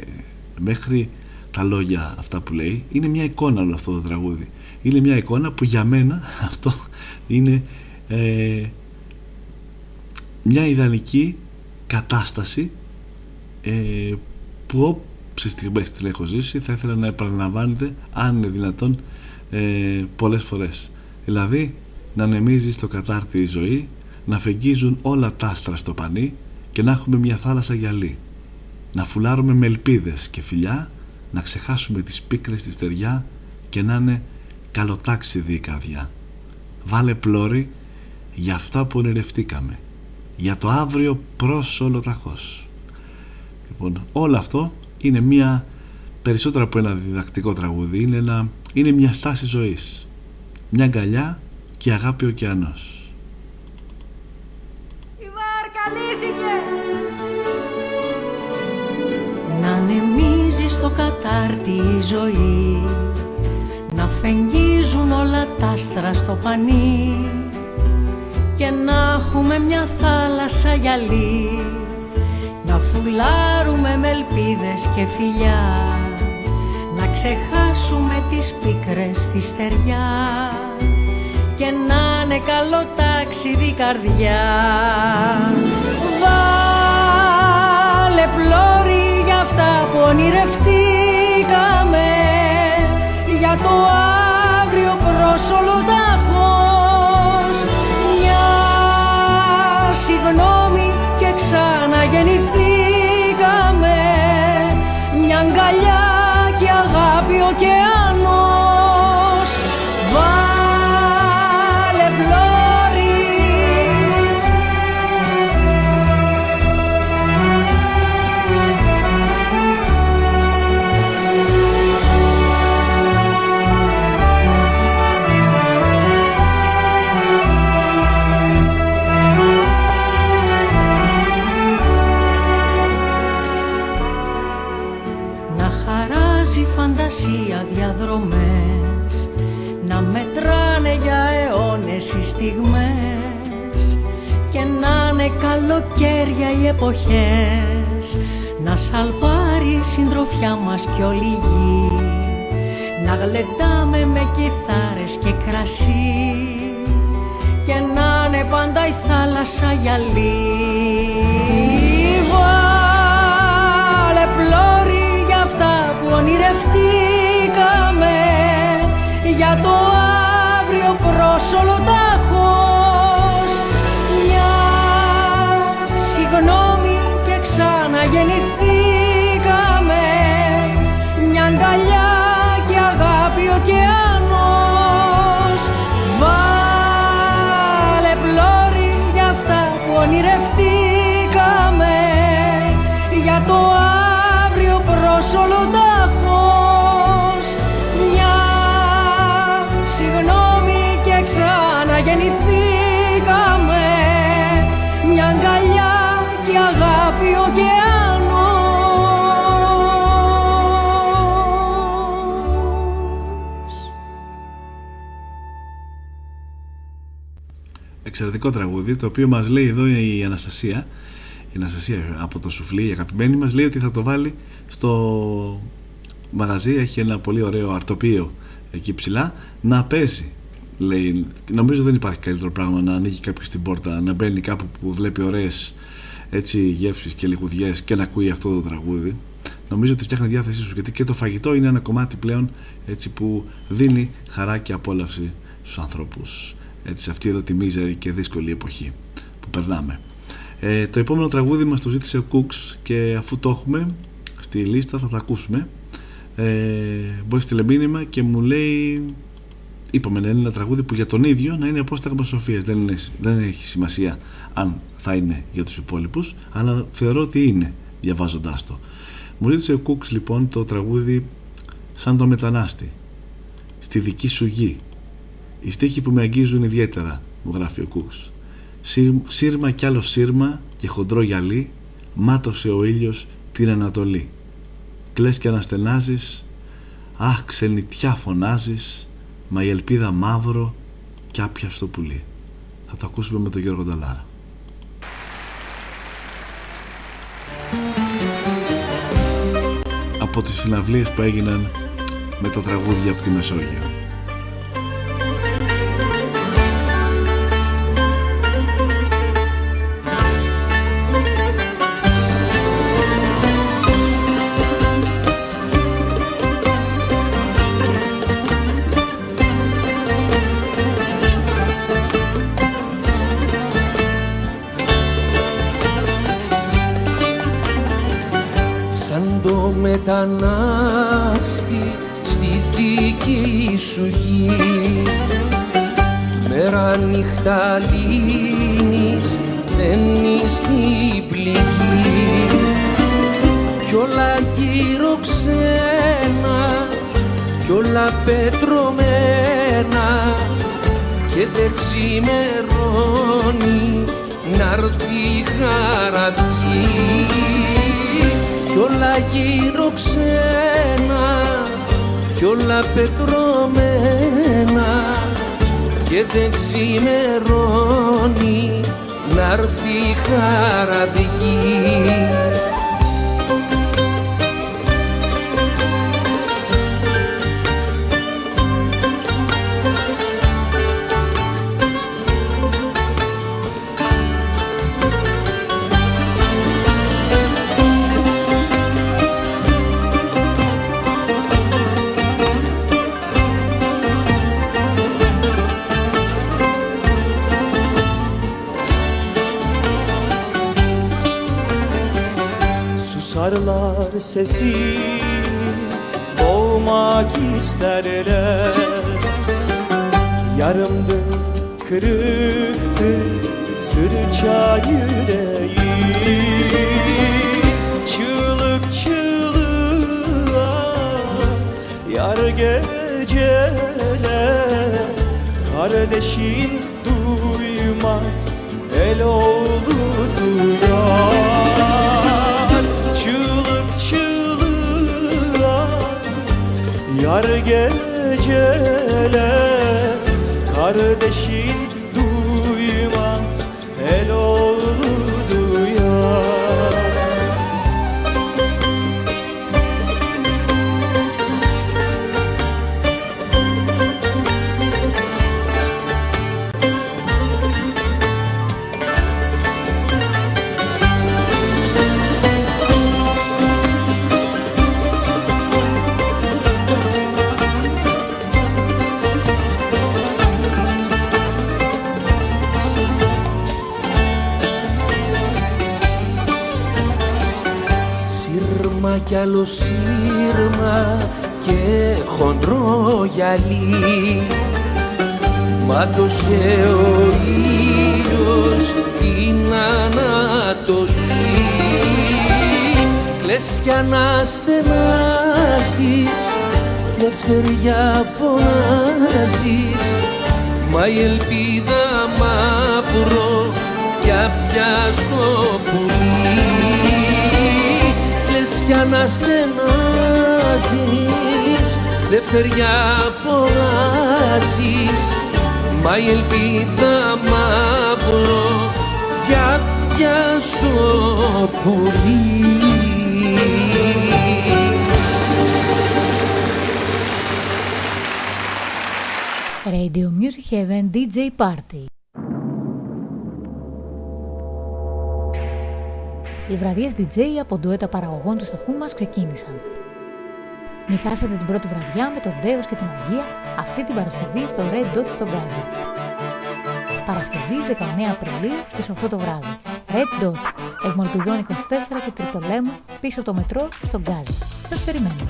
F: μέχρι τα λόγια αυτά που λέει είναι μια εικόνα όλο αυτό το τραγούδι. Είναι μια εικόνα που για μένα αυτό είναι ε, μια ιδανική κατάσταση ε, που σε στιγμές την έχω ζήσει θα ήθελα να επαναλαμβάνεται αν είναι δυνατόν ε, πολλές φορές δηλαδή να ανεμίζει στο κατάρτι η ζωή να φεγγίζουν όλα τα άστρα στο πανί και να έχουμε μια θάλασσα γυαλί να φουλάρουμε με ελπίδες και φιλιά να ξεχάσουμε τις πίκρες στη στεριά και να είναι καλοτάξιδη η καρδιά. Βάλε πλώρη για αυτά που ονειρευτήκαμε για το αύριο προς ολοταχώς λοιπόν όλο αυτό είναι μια περισσότερο από ένα διδακτικό τραγούδι είναι, ένα, είναι μια στάση ζωής. Μια αγκαλιά και αγάπη ωκεανός.
G: Η βάρκα λύθηκε Να ανεμίζει στο κατάρτι η ζωή Να φεγγίζουν όλα τα άστρα στο πανί Και να έχουμε μια θάλασσα γυαλί να φουλάρουμε με ελπίδες και φιλιά Να ξεχάσουμε τις πίκρες στη στεριά Και να είναι καλό ταξίδι καρδιά. Βάλε πλώρη για αυτά που ονειρευτήκαμε. Για το αύριο προς όλο καλοκαίρια οι εποχές. Να σαλπάρει η συντροφιά μας κι όλη γη να γλεντάμε με κιθάρες και κρασί. Και να είναι πάντα η θάλασσα γυαλί. Βάλε πλώρη ονειρευτήκαμε. Για το αύριο προς ολοτάχος
F: εξαιρετικό τραγούδι το οποίο μας λέει εδώ η Αναστασία η Αναστασία από το Σουφλί η αγαπημένη μας λέει ότι θα το βάλει στο μαγαζί έχει ένα πολύ ωραίο αρτοπείο εκεί ψηλά να παίζει λέει, νομίζω δεν υπάρχει καλύτερο πράγμα να ανοίγει κάποιος την πόρτα να μπαίνει κάπου που βλέπει ωραίες έτσι γεύσεις και λιγουδιές και να ακούει αυτό το τραγούδι. Νομίζω ότι φτιάχνει διάθεσή σου γιατί και το φαγητό είναι ένα κομμάτι πλέον έτσι που δίνει χαρά και απόλαυση στους ανθρώπους έτσι, σε αυτή εδώ τη μίζερη και δύσκολη εποχή που περνάμε. Ε, το επόμενο τραγούδι μας το ζήτησε ο Κούξ και αφού το έχουμε στη λίστα θα το ακούσουμε. Ε, μπορεί στείλε μήνυμα και μου λέει είπαμε να είναι ένα τραγούδι που για τον ίδιο να είναι απόσταγμα σοφίας. Δεν, δεν έχει σημασία αν θα είναι για τους υπόλοιπους αλλά θεωρώ ότι είναι διαβάζοντάς το. Μου ζήτησε ο Κούξ λοιπόν το τραγούδι σαν το μετανάστη στη δική σου γη οι στίχοι που με αγγίζουν ιδιαίτερα μου γράφει ο Κούξ. Σύρμα κι άλλο σύρμα και χοντρό γυαλί μάτωσε ο ήλιος την Ανατολή. Κλαις και αναστενάζεις αχ ξενιτιά φωνάζεις μα η ελπίδα μαύρο κι άπια στο πουλί. Θα το ακούσουμε με τον Γιώργο Νταλάρα. Από τις συναυλίες που έγιναν με το τραγούδι από τη Μεσόγειο
L: πετρωμένα και δεν ξημερώνει να'ρθεί χαραδική
M: Sarlar sesini Boğmak isterler Yarımdı, kırıktı Sırça yüreği. Çığlık çığlığa Yar geceler Kardeşin geceler
L: Kardeş ο ήλιος την Ανατολή. Κλαις κι αναστενάζεις λευτεριά φωνάζεις. Μα η ελπίδα μαύρο πια πια στο πουλί. Λες κι αναστενάζεις Δευτεριά φωνάζεις Μα η ελπίδα μαύρο για πια στο πουλί
B: Radio Music Heaven DJ Party Οι βραδιές DJ από ντουέτα παραγωγών του σταθμού μας ξεκίνησαν. Μην χάσετε την πρώτη βραδιά με τον Τέος και την Αγία αυτή την Παρασκευή στο Red Dot στο Γκάζι. Παρασκευή 19 Απριλίου στις 8 το βράδυ. Red Dot, Εγμολπιδών 24 και Τριτολέμου πίσω από το μετρό στο Γκάζι. Σας περιμένουμε.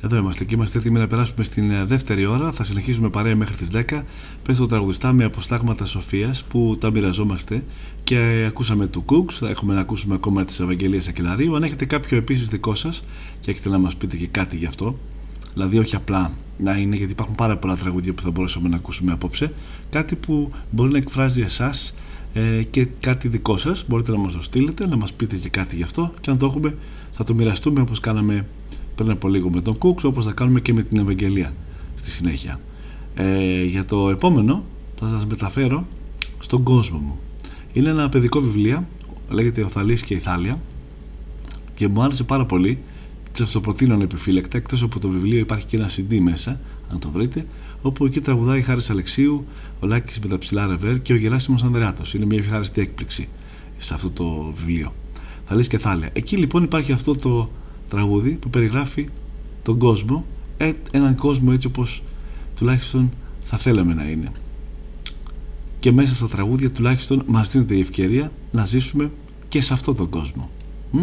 F: Εδώ είμαστε και είμαστε έτοιμοι να περάσουμε στην ε, δεύτερη ώρα. Θα συνεχίσουμε παρέα μέχρι τις 10. Πες το τραγουδιστά με αποστάγματα σοφίας που τα μοιραζόμαστε και ακούσαμε του Κούξ. Θα έχουμε να ακούσουμε ακόμα τη Ευαγγελία Ακελαρίου. Αν έχετε κάποιο επίσης δικό σας και έχετε να μας πείτε και κάτι γι' αυτό, δηλαδή όχι απλά να είναι, γιατί υπάρχουν πάρα πολλά τραγούδια που θα μπορούσαμε να ακούσουμε απόψε, κάτι που μπορεί να εκφράζει εσάς ε, και κάτι δικό σας. Μπορείτε να μας το στείλετε, να μας πείτε και κάτι γι' αυτό και αν το έχουμε θα το μοιραστούμε όπως κάναμε πριν από λίγο με τον Κούξ όπως θα κάνουμε και με την Ευαγγελία στη συνέχεια. Ε, για το επόμενο θα σας μεταφέρω στον κόσμο μου. Είναι ένα παιδικό βιβλίο λέγεται «Ο Θαλής και η Θάλια και μου άρεσε πάρα πολύ. Σας το προτείνω ανεπιφύλακτα εκτός από το βιβλίο υπάρχει και ένα CD μέσα αν το βρείτε όπου εκεί τραγουδάει Χάρης Αλεξίου ο Λάκης με τα ψηλά ρεβέρ και ο Γεράσιμος Ανδρεάτος. Είναι μια ευχάριστη έκπληξη σε αυτό το βιβλίο. Θαλής και Θάλια εκεί λοιπόν υπάρχει αυτό το τραγούδι που περιγράφει τον κόσμο ε, έναν κόσμο έτσι όπως τουλάχιστον θα θέλαμε να είναι. Και μέσα στα τραγούδια τουλάχιστον μας δίνεται η ευκαιρία να ζήσουμε και σε αυτόν τον κόσμο. Μ;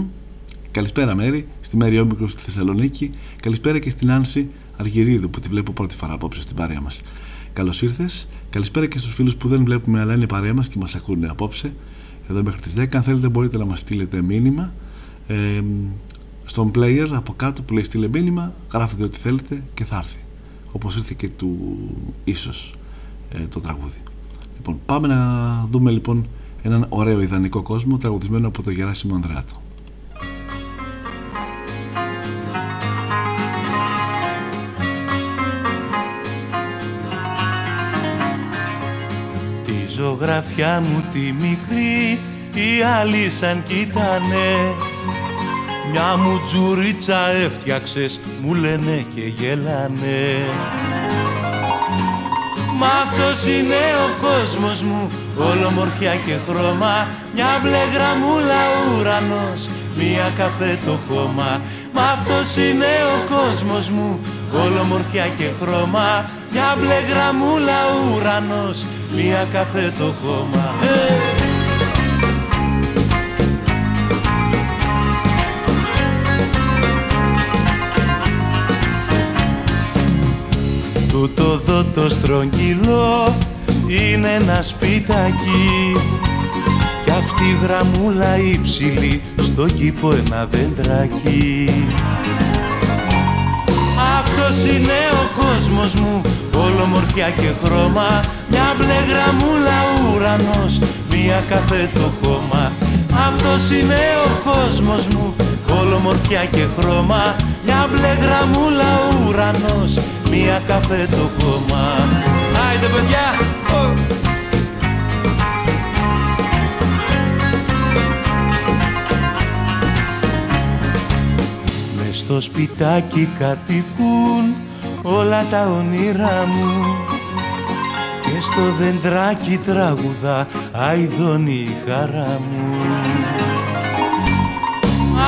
F: Καλησπέρα Μέρη, στη Μέρη Όμικρος στη Θεσσαλονίκη. Καλησπέρα και στην Άνση Αργυρίδου που τη βλέπω πρώτη φορά απόψε στην παρέα μας. Καλώς ήρθες. Καλησπέρα και στους φίλους που δεν βλέπουμε αλλά είναι παρέα μας και μας ακούνε απόψε εδώ μέχρι τις 10 αν θέλετε μπορείτε να μας στείλετε μήνυμα. Ε, στον player από κάτω που λέει στείλε μήνυμα γράφετε ό,τι θέλετε και θα έρθει. Όπως ήρθε και του ίσως ε, το τραγούδι. Λοιπόν πάμε να δούμε λοιπόν έναν ωραίο ιδανικό κόσμο τραγουδισμένο από το Γεράσιμο Ανδρεάτο.
N: Τη ζωγραφιά μου τη μικρή οι άλλοι σαν κοίτανε μια μου τζουρίτσα έφτιαξες, μου λένε και γελάνε. Μα αυτός είναι ο κόσμος μου, όλο μορφιά και χρώμα. Μια μπλε γραμμούλα ουρανός, μια καφέ το χώμα. Μα αυτός είναι ο κόσμος μου, όλο μορφιά και χρώμα. Μια μπλε γραμμούλα ουρανός, μια καφέ το χώμα ε! Τούτο δω το στρογγυλό είναι ένα σπιτάκι. Κι αυτή η γραμμούλα υψηλή στο κήπο ένα δέντρακι. Αυτός είναι ο κόσμος μου, όλο μορφιά και χρώμα. Μια μπλε γραμμούλα ουρανός, μια καφέ το χώμα. Αυτός είναι ο κόσμος μου, όλο μορφιά και χρώμα. Μια μπλε γραμμούλα ουρανός, μία καφέ το χώμα. Άιντε παιδιά! Μες στο σπιτάκι κατοικούν όλα τα όνειρά μου. Και στο δεντράκι τραγουδά αηδώνει η χαρά μου.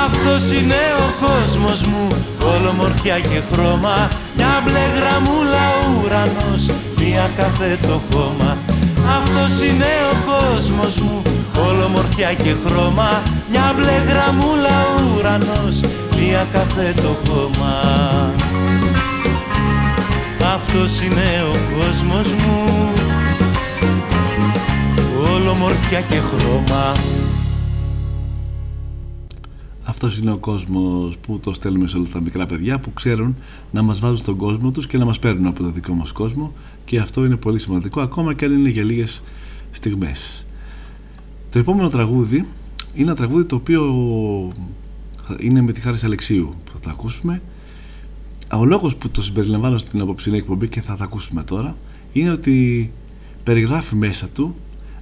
N: Αυτός είναι ο κόσμος μου Όλο μορφιά και χρώμα Μια μπλε γραμμούλα ουρανός Μια καφέ το χώμα. Αυτός είναι ο κόσμος μου Όλο μορφιά και χρώμα. Μια μπλε γραμμούλα ουρανός Μια καφέ το χώμα. Αυτός είναι ο κόσμος μου Όλο μορφιά και χρώμα
F: Αυτός είναι ο κόσμος που το στέλνουμε σε όλα τα μικρά παιδιά που ξέρουν να μας βάζουν στον κόσμο τους και να μας παίρνουν από το δικό μας κόσμο και αυτό είναι πολύ σημαντικό ακόμα και αν είναι για λίγες στιγμές. Το επόμενο τραγούδι είναι ένα τραγούδι το οποίο είναι με τη χάρη Αλεξίου που θα το ακούσουμε. Ο λόγος που το συμπεριλαμβάνω στην απόψινή εκπομπή και θα το ακούσουμε τώρα είναι ότι περιγράφει μέσα του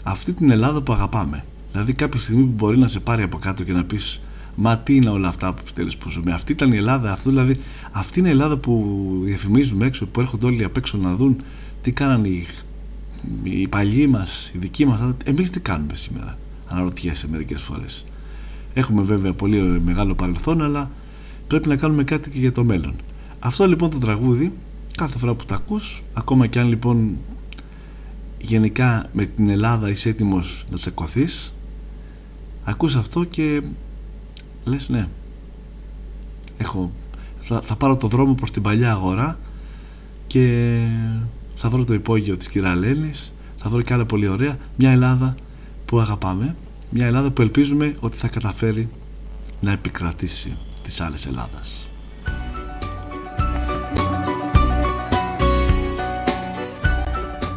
F: αυτή την Ελλάδα που αγαπάμε. Δηλαδή κάποια στιγμή που μπορεί να σε πάρει από κάτω και να πεις Μα τι είναι όλα αυτά που πιστεύει που ζούμε. Αυτή ήταν η Ελλάδα, αυτό δηλαδή, αυτή είναι η Ελλάδα που διαφημίζουμε έξω, που έρχονται όλοι απ' έξω να δουν τι κάνανε οι, οι παλιοί μας, οι δικοί μας. Εμείς τι κάνουμε σήμερα, αναρωτιέσαι μερικές φορές. Έχουμε βέβαια πολύ μεγάλο παρελθόν, αλλά πρέπει να κάνουμε κάτι και για το μέλλον. Αυτό λοιπόν το τραγούδι, κάθε φορά που το ακούς, ακόμα και αν λοιπόν γενικά με την Ελλάδα είσαι έτοιμος να τσεκωθείς, ακούς αυτό και λες ναι. Έχω, θα, θα πάρω το δρόμο προς την παλιά αγορά και θα βρω το υπόγειο της Κυραλένης θα βρω και άλλα πολύ ωραία. Μια Ελλάδα που αγαπάμε μια Ελλάδα που ελπίζουμε ότι θα καταφέρει να επικρατήσει τις άλλες Ελλάδας.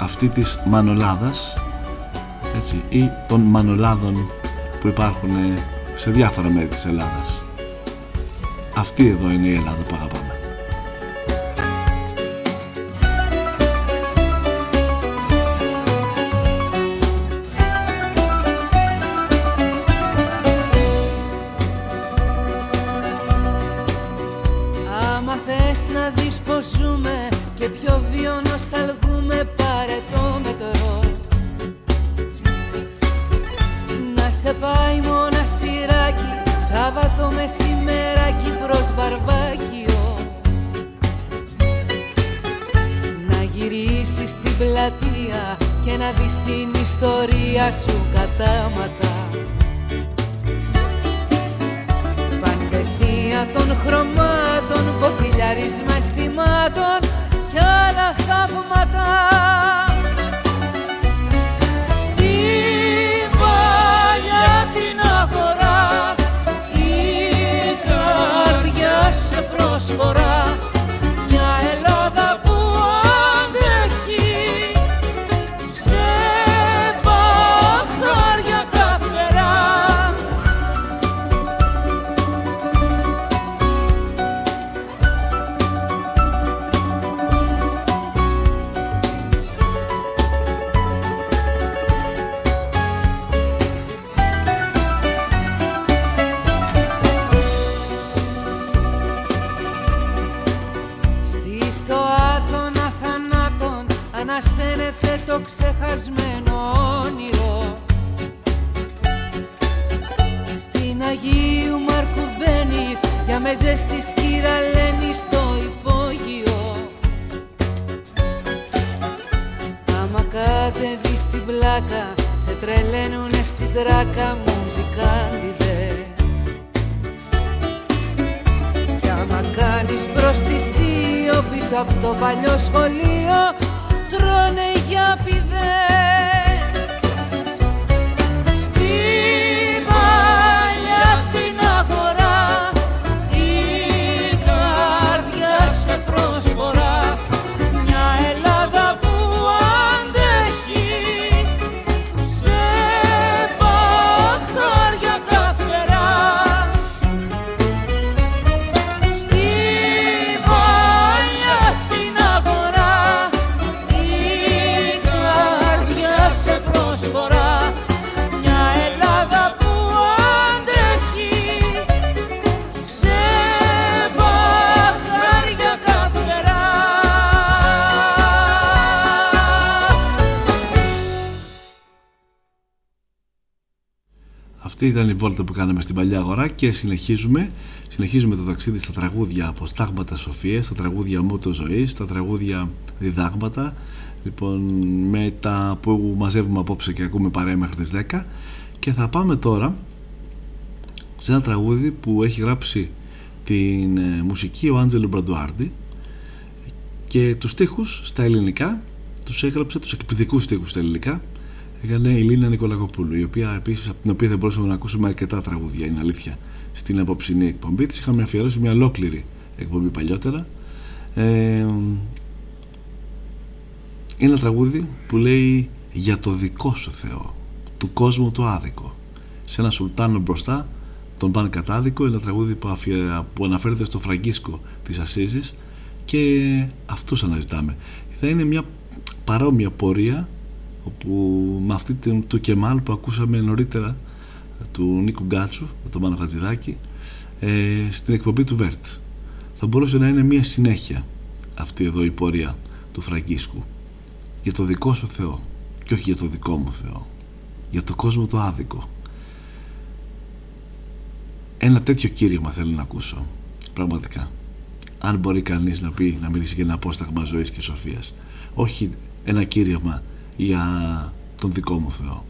F: Αυτή της Μανολάδας έτσι, ή των Μανολάδων που υπάρχουν σε διάφορα μέρη της Ελλάδας. Αυτή εδώ είναι η Ελλάδα που αγαπάμε.
G: Άμα θες να δεις πως ζούμε και πιο βίο νοσταλγούμε πάρε το μετρό σε πάει μοναστηράκι Σάββατο μεσημεράκι προς Βαρβάκιο. Να γυρίσεις στην πλατεία και να δεις την ιστορία σου κατάματα. Φαντεσία των χρωμάτων, ποτηλιάρισμα αισθημάτων κι άλλα θαύματα. Στη προσφορά τρελαίνουνε στην τράκα μουζικάντιδες κι άμα κάνεις προστισίο πίσω από το παλιό σχολείο τρώνε για πηδές
F: Αυτή ήταν η βόλτα που κάναμε στην παλιά αγορά και συνεχίζουμε. Συνεχίζουμε το ταξίδι στα τραγούδια από στάγματα σοφία, στα τραγούδια μότο ζωής, στα τραγούδια διδάγματα. Λοιπόν, με τα που μαζεύουμε απόψε και ακούμε παρέα μέχρι τις 10 και θα πάμε τώρα σε ένα τραγούδι που έχει γράψει την ε, μουσική ο Άντζελο Μπραντουάρντι και τους στίχους στα ελληνικά τους έγραψε τους εκπληκτικούς στίχους στα ελληνικά Έκανε η Λίνα Νικολακοπούλου, η οποία επίσης από την οποία δεν μπορούσαμε να ακούσουμε αρκετά τραγούδια, είναι αλήθεια. Στην απόψινή εκπομπή της είχαμε αφιερώσει μια ολόκληρη εκπομπή παλιότερα. Ε, ένα τραγούδι που λέει για το δικό σου Θεό, του κόσμου το άδικο. Σε ένα σουλτάνο μπροστά, τον παν κατάδικο, ένα τραγούδι που, που αναφέρεται στο Φραγκίσκο της Ασίσης και αυτούς αναζητάμε. Θα είναι μια παρόμοια πορεία όπου με αυτή του Κεμάλ που ακούσαμε νωρίτερα του Νίκου Γκάτσου, τον Μάνο Χατζηδάκη ε, στην εκπομπή του Βέρτ. Θα μπορούσε να είναι μια συνέχεια αυτή εδώ η πορεία του Φραγκίσκου. Για το δικό σου Θεό και όχι για το δικό μου Θεό. Για το κόσμο το άδικο. Ένα τέτοιο κήρυγμα θέλω να ακούσω. Πραγματικά. Αν μπορεί κανείς να πει να μιλήσει για ένα απόσταγμα ζωής και σοφίας. Όχι ένα κήρυγμα για τον δικό μου Θεό.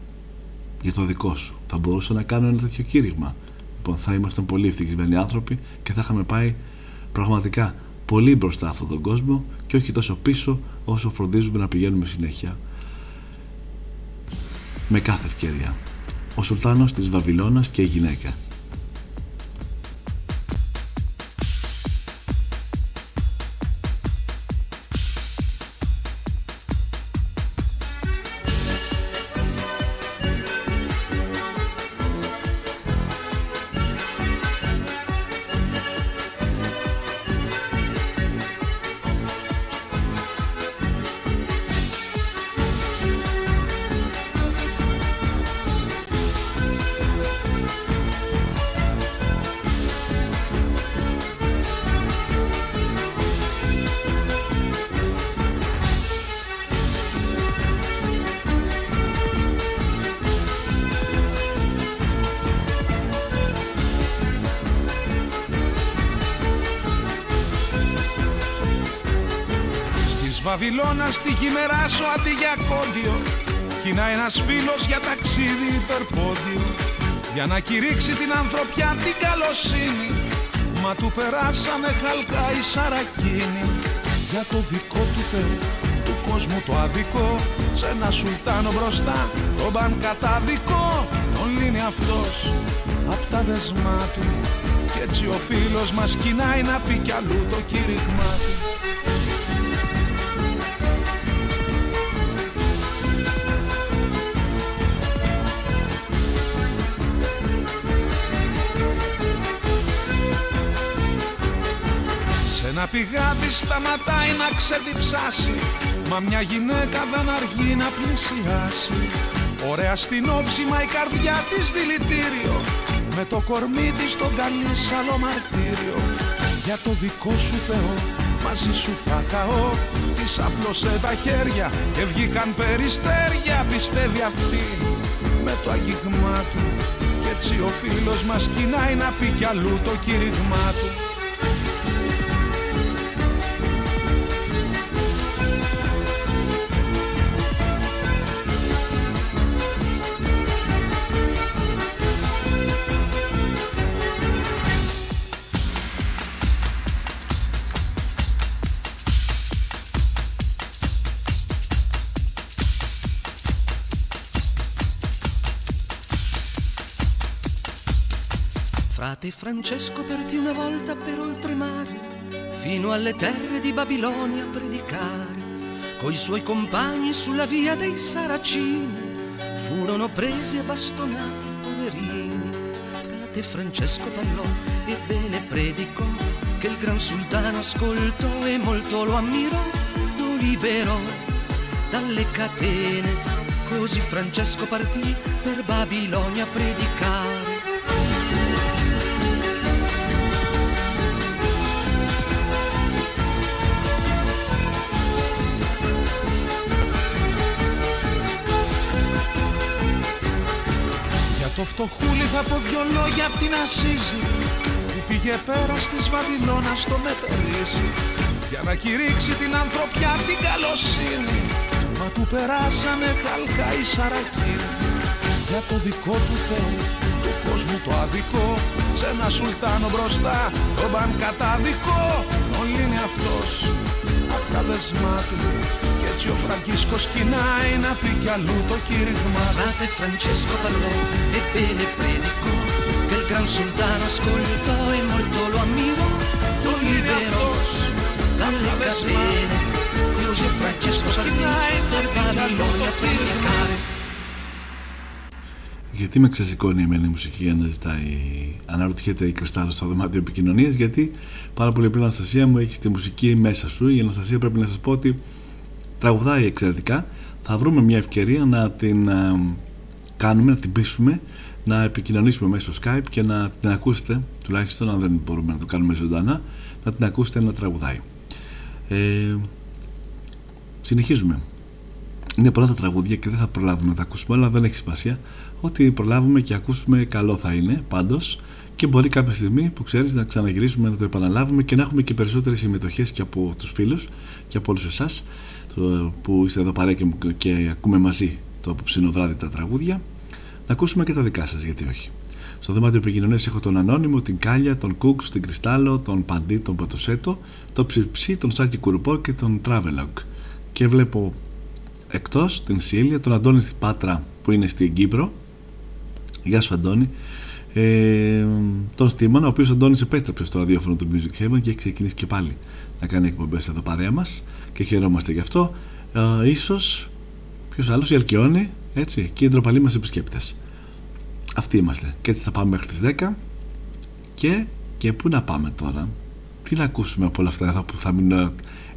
F: Για το δικό σου. Θα μπορούσα να κάνω ένα τέτοιο κήρυγμα. Λοιπόν θα ήμασταν πολύ ευτυχισμένοι άνθρωποι και θα είχαμε πάει πραγματικά πολύ μπροστά αυτόν τον κόσμο και όχι τόσο πίσω όσο φροντίζουμε να πηγαίνουμε συνέχεια. Με κάθε ευκαιρία. Ο Σουλτάνος της Βαβυλώνας και η γυναίκα
O: να κηρύξει την ανθρωπιά την καλοσύνη. Μα του περάσανε χαλκά η σαρακίνη. Για το δικό του Θεό του κόσμου το αδικό. Σε ένα σουλτάνο μπροστά τον παν καταδικό Τον λύνει αυτός απ' τα δεσμά του. Κι έτσι ο φίλος μας κοινάει να πει κι αλλού το κήρυγμά του πηγάδι σταματάει να ξεδιψάσει Μα μια γυναίκα δεν αργεί να πλησιάσει. Ωραία στην όψιμα η καρδιά της δηλητήριο. Με το κορμί της τον καλεί άλλο μαρτύριο Για το δικό σου Θεό μαζί σου θα καώ. Της απλώσε τα χέρια και βγήκαν περιστέρια Πιστεύει αυτή. Με το αγγίγμα του Κι έτσι ο φίλος μας κοινάει να πει κι αλλού το κήρυγμά του
P: Frate Francesco partì una volta per oltremare, fino alle terre di Babilonia a predicare. Coi suoi compagni sulla via dei Saracini furono presi e bastonati poverini. Frate Francesco parlò e bene predicò, che il gran sultano ascoltò e molto lo ammirò, lo liberò dalle catene. Così Francesco partì per Babilonia a predicare.
O: Το φτωχούλι θα πω δυο λόγια απ' την Ασίζη Που πήγε πέρα στις Βαβυλώνας στο μετερίζει Για να κηρύξει την ανθρωπιά την καλοσύνη Μα του περάσανε χαλκά η σαρακίνη. Για το δικό του Θεό του κόσμου το αδικό Σε ένα σουλτάνο μπροστά τον παν καταδικό Όλοι είναι αυτός απ' τα δεσμά του. Και έτσι ο Φραγκίσκος κοινάει να πει κι αλλού το κήρυγμα
P: Frate Francesco parlò e bene predicò che il gran sultano ascoltò e molto lo ammirò, lo liberò dalle catene. Chiuse Francesco partì per Babilonia per predicare.
F: Γιατί με ξεσηκώνει εμένα η μουσική για να ζητάει, αναρωτιέται η Κρυστάλλα στο δωμάτιο επικοινωνίας, γιατί πάρα πολύ απλή Αναστασία μου έχεις τη μουσική μέσα σου. Η Αναστασία πρέπει να σας πω ότι τραγουδάει εξαιρετικά. Θα βρούμε μια ευκαιρία να την α, κάνουμε, να την πείσουμε, να επικοινωνήσουμε μέσω Skype και να την ακούσετε, τουλάχιστον αν δεν μπορούμε να το κάνουμε ζωντανά, να την ακούσετε να τραγουδάει. Ε, συνεχίζουμε. Είναι πολλά τα τραγούδια και δεν θα προλάβουμε να τα ακούσουμε, αλλά δεν έχει σημασία. Ό,τι προλάβουμε και ακούσουμε, καλό θα είναι πάντως. Και μπορεί κάποια στιγμή που ξέρεις να ξαναγυρίσουμε, να το επαναλάβουμε και να έχουμε και περισσότερες συμμετοχές και από τους φίλους και από όλους εσάς που είστε εδώ παρέα και, και ακούμε μαζί το απόψινο βράδυ τα τραγούδια. Να ακούσουμε και τα δικά σας, γιατί όχι. Στο δωμάτιο επικοινωνίας έχω τον Ανώνυμο, την Κάλια, τον Κούξ, την Κρυστάλλο, τον Παντή, τον Πατοσέτο, τον Ψιψί, τον Σάκη Κουρουπό και τον Travelog. Και βλέπω εκτός την Σίλια, τον Αντώνη στην Πάτρα που είναι στην Κύπρο. Γεια σου Αντώνη. Ε, τον Στίμαν, ο οποίος Αντώνη επέστρεψε στο ραδιόφωνο του Music Heaven και έχει ξεκινήσει και πάλι να κάνει εκπομπές εδώ παρέα μας και χαιρόμαστε γι' αυτό. Ε, ίσως ποιος άλλος, η Αλκιόνη, έτσι, και οι ντροπαλοί μας επισκέπτες. Αυτοί είμαστε. Και έτσι θα πάμε μέχρι τις 10. Και, και πού να πάμε τώρα; Τι να ακούσουμε από όλα αυτά εδώ που θα μείνω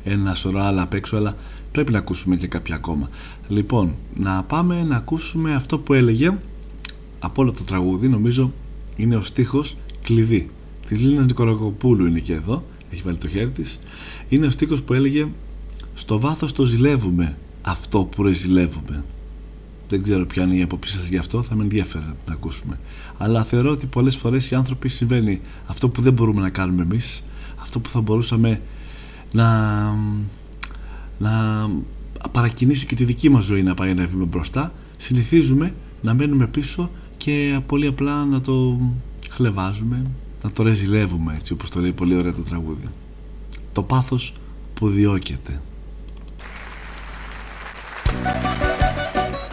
F: ένα σωρό άλλα απ' έξω, αλλά πρέπει να ακούσουμε και κάποια ακόμα. Λοιπόν, να πάμε να ακούσουμε αυτό που έλεγε από όλο το τραγούδι, νομίζω είναι ο στίχος κλειδί. Της Λίνα Νικολακοπούλου είναι και εδώ, έχει βάλει το χέρι της. Είναι ο στίχος που έλεγε Στο βάθος το ζηλεύουμε αυτό που ρεζιλεύουμε. Δεν ξέρω ποια είναι η απόψη σας γι' αυτό, θα με ενδιαφέρει να την ακούσουμε. Αλλά θεωρώ ότι πολλές φορές οι άνθρωποι συμβαίνει αυτό που δεν μπορούμε να κάνουμε εμείς, αυτό που θα μπορούσαμε να, να παρακινήσει και τη δική μας ζωή να πάει να βήμα μπροστά συνηθίζουμε να μένουμε πίσω και πολύ απλά να το χλεβάζουμε να το ρεζιλεύουμε έτσι όπως το λέει πολύ ωραία το τραγούδι το πάθος που διώκεται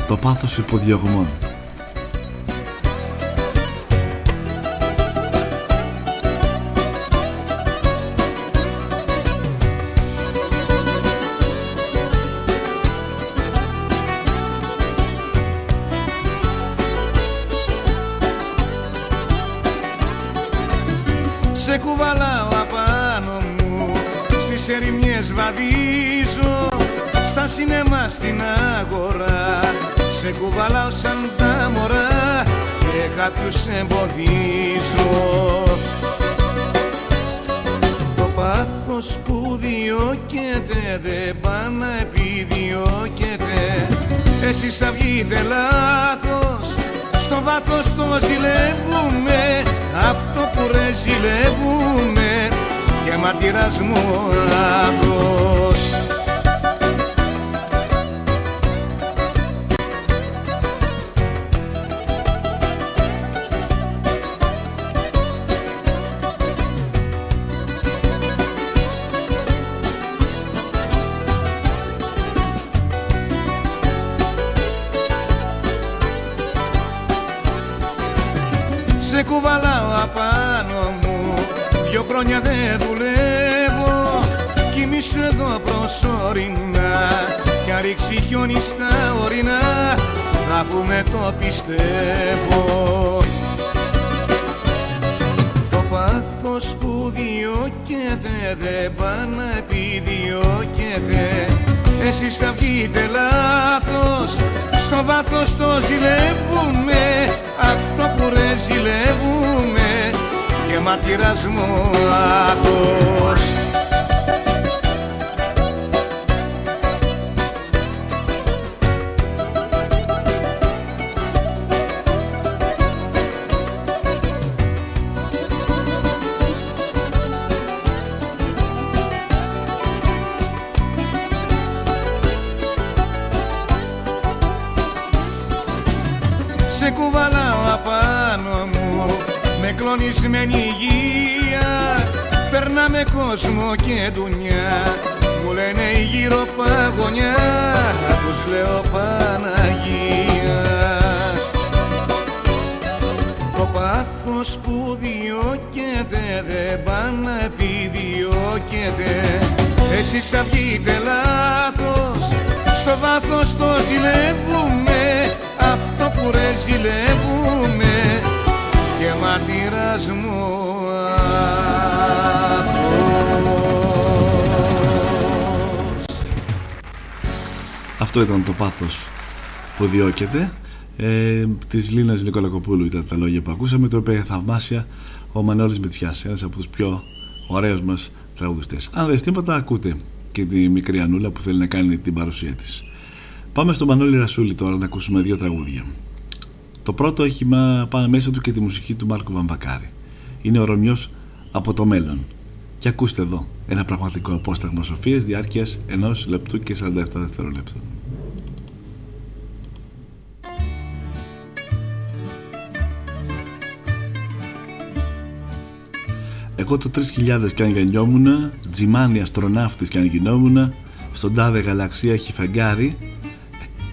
F: το πάθος υποδιωγμών
Q: Σε κουβαλάω απάνω μου Στις ερημιές βαδίζω Στα σινεμά στην αγορά. Σε κουβαλάω σαν τα μωρά Και κάποιους εμποδίζω. Το πάθος που διώκεται Δεν πάει να επιδιώκεται. Εσείς θα βγείτε λάθος στο βάθος το ζηλεύουμε αυτό που ρε ζηλεύουμε και μαρτυράς μου λάθος προσωρινά. Κι αν ρίξει χιόνι στα ορεινά Θα πούμε το πιστεύω. Το πάθος που διώκεται Δεν πάει να επιδιώκεται. Εσείς θα βγείτε λάθος Στο βάθος το ζηλεύουμε Αυτό που ρε ζηλεύουμε Και μαρτυράς μου λάθος κλονισμένη υγεία. Περνάμε κόσμο και δουλειά
O: Μου λένε γύρω παγωνιά. Τους λέω Παναγία. Το πάθος που διώκεται Δεν πάνε να επιδιώκεται. Εσείς θα βγείτε λάθος. Στο βάθος το ζηλεύουμε. Αυτό που ρε ζηλεύουμε Και μαρτυράς μου
F: Αυτός. Ήταν το πάθος που διώκεται ε, της Λίνας Νικολακοπούλου. Ήταν τα λόγια που ακούσαμε το είπε θαυμάσια. Ο Μανώλης Μητσιάς ένας από τους πιο ωραίους μας τραγουδιστές. Αν δεν τίποτα ακούτε και τη μικρή Ανούλα που θέλει να κάνει την παρουσία της. Πάμε στο Μανώλη Ρασούλη τώρα να ακούσουμε δύο τραγούδια το πρώτο έχει πάνω μέσα του και τη μουσική του Μάρκου Βαμβακάρη είναι ο Ρωμιός από το μέλλον και ακούστε εδώ ένα πραγματικό απόσταγμα σοφίας διάρκειας ενός λεπτού και 47 δευτερολέπτων. Εγώ το 3000 κι αν γεννιόμουν, τζιμάνι αστροναύτης κι αν γινόμουν, στον τάδε γαλαξία έχει φεγγάρι,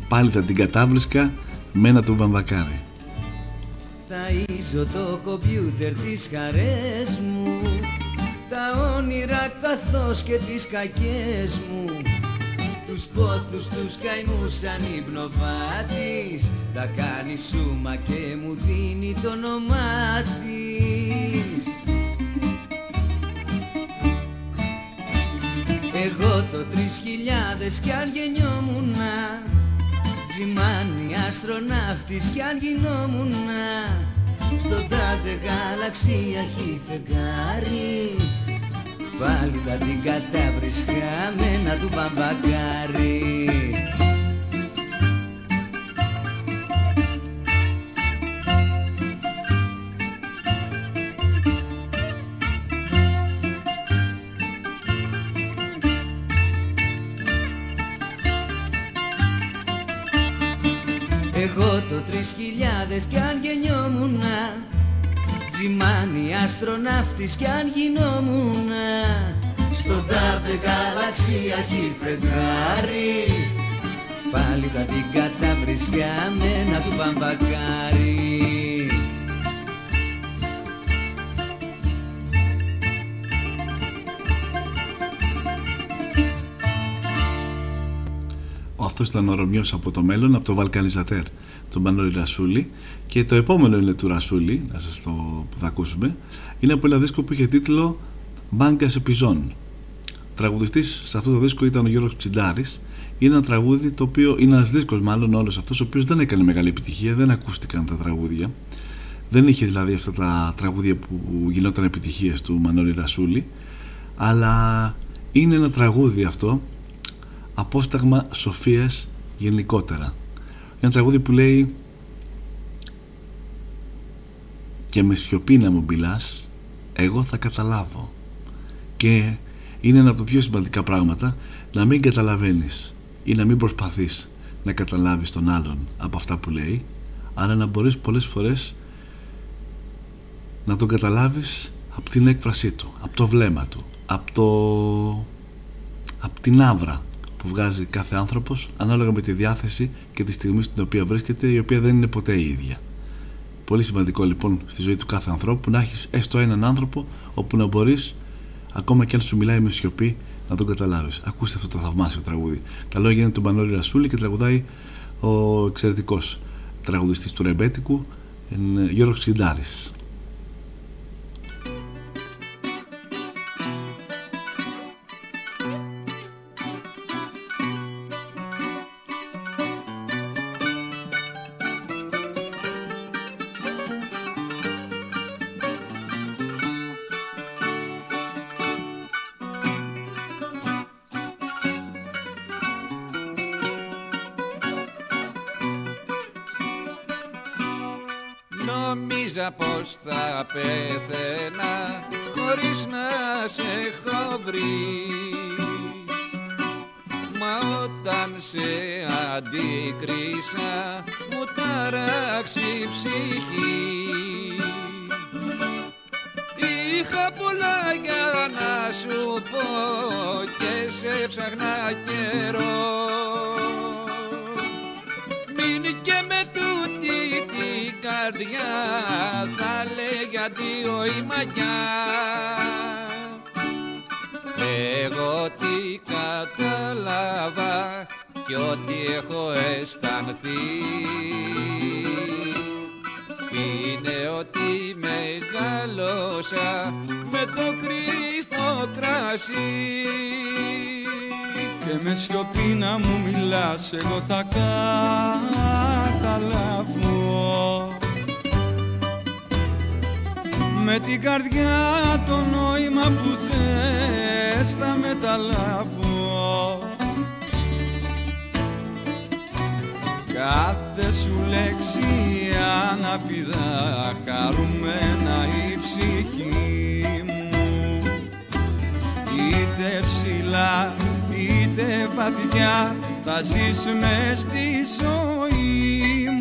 F: πάλι θα την κατάβρισκα με ένα του βαμβακάρι.
R: Ταΐζω το κομπιούτερ τις χαρές μου. Τα όνειρα καθώς και τις κακές μου. Τους πόθους, τους καημούς σαν υπνοβάτης. Τα κάνει σούμα και μου δίνει το όνομά της. Εγώ το τρεις χιλιάδες κι αν γεννιόμουνα Τζιμάνι αστροναύτης κι αν γινόμουνα. Στον τάδε γαλαξία έχει φεγγάρι. Πάλι θα την κατάβρισκα με ένα του βαμβακάρι χιλιάδες κι αν γεννιόμουνα Τζιμάνι αστροναύτης κι αν γινόμουνα. Στον τάδε γαλαξία έχει φεγγάρι Πάλι θα την καταβρισκα με ένα του βαμβακάρι.
F: Αυτός ήταν ο Ρωμιός από το μέλλον, από το Βαλκανιζατέρ του Μανώλη Ρασούλη. Και το επόμενο είναι του Ρασούλη, να σας το που θα ακούσουμε. Είναι από ένα δίσκο που είχε τίτλο Μάγκας Επιζών. Τραγουδιστής σε αυτό το δίσκο ήταν ο Γιώργος Ψιντάρης. Είναι ένα τραγούδι το οποίο είναι ένας δίσκος, μάλλον όλος αυτός, ο οποίος δεν έκανε μεγάλη επιτυχία, δεν ακούστηκαν τα τραγούδια. Δεν είχε δηλαδή αυτά τα τραγούδια που γινόταν επιτυχίες του Μανώλη Ρασούλη. Αλλά είναι ένα τραγούδι αυτό απόσταγμα σοφίας γενικότερα ένα τραγούδι που λέει και με σιωπή να μου μιλάς εγώ θα καταλάβω και είναι ένα από τα πιο σημαντικά πράγματα να μην καταλαβαίνεις ή να μην προσπαθείς να καταλάβεις τον άλλον από αυτά που λέει αλλά να μπορείς πολλές φορές να τον καταλάβεις από την έκφρασή του, από το βλέμμα του, από, το... από την άβρα που βγάζει κάθε άνθρωπος ανάλογα με τη διάθεση και τη στιγμή στην οποία βρίσκεται η οποία δεν είναι ποτέ η ίδια. Πολύ σημαντικό λοιπόν στη ζωή του κάθε ανθρώπου να έχεις έστω έναν άνθρωπο όπου να μπορείς ακόμα και αν σου μιλάει με σιωπή να τον καταλάβεις. Ακούστε αυτό το θαυμάσιο τραγούδι. Τα λόγια είναι του Μανώλη Ρασούλη και τραγουδάει ο εξαιρετικός τραγουδιστής του Ρεμπέτικου Γιώργος Ξιντάρης.
S: Σε ψάχνα καιρό. Μην και με τούτη την καρδιά θα λέει αντίο η μαγιά. Εγώ τι κατάλαβα κι ό,τι έχω αισθανθεί. Είναι ότι μεγάλωσα με το κρύφο κρασί
K: και με σιωπή να μου μιλάς εγώ θα καταλάβω. Με την καρδιά το νόημα που θες θα μεταλάβω. Κάθε σου λέξη αναπηδά χαρούμενα η ψυχή Είτε ψηλά είτε βαθιά θα ζεις μες στη ζωή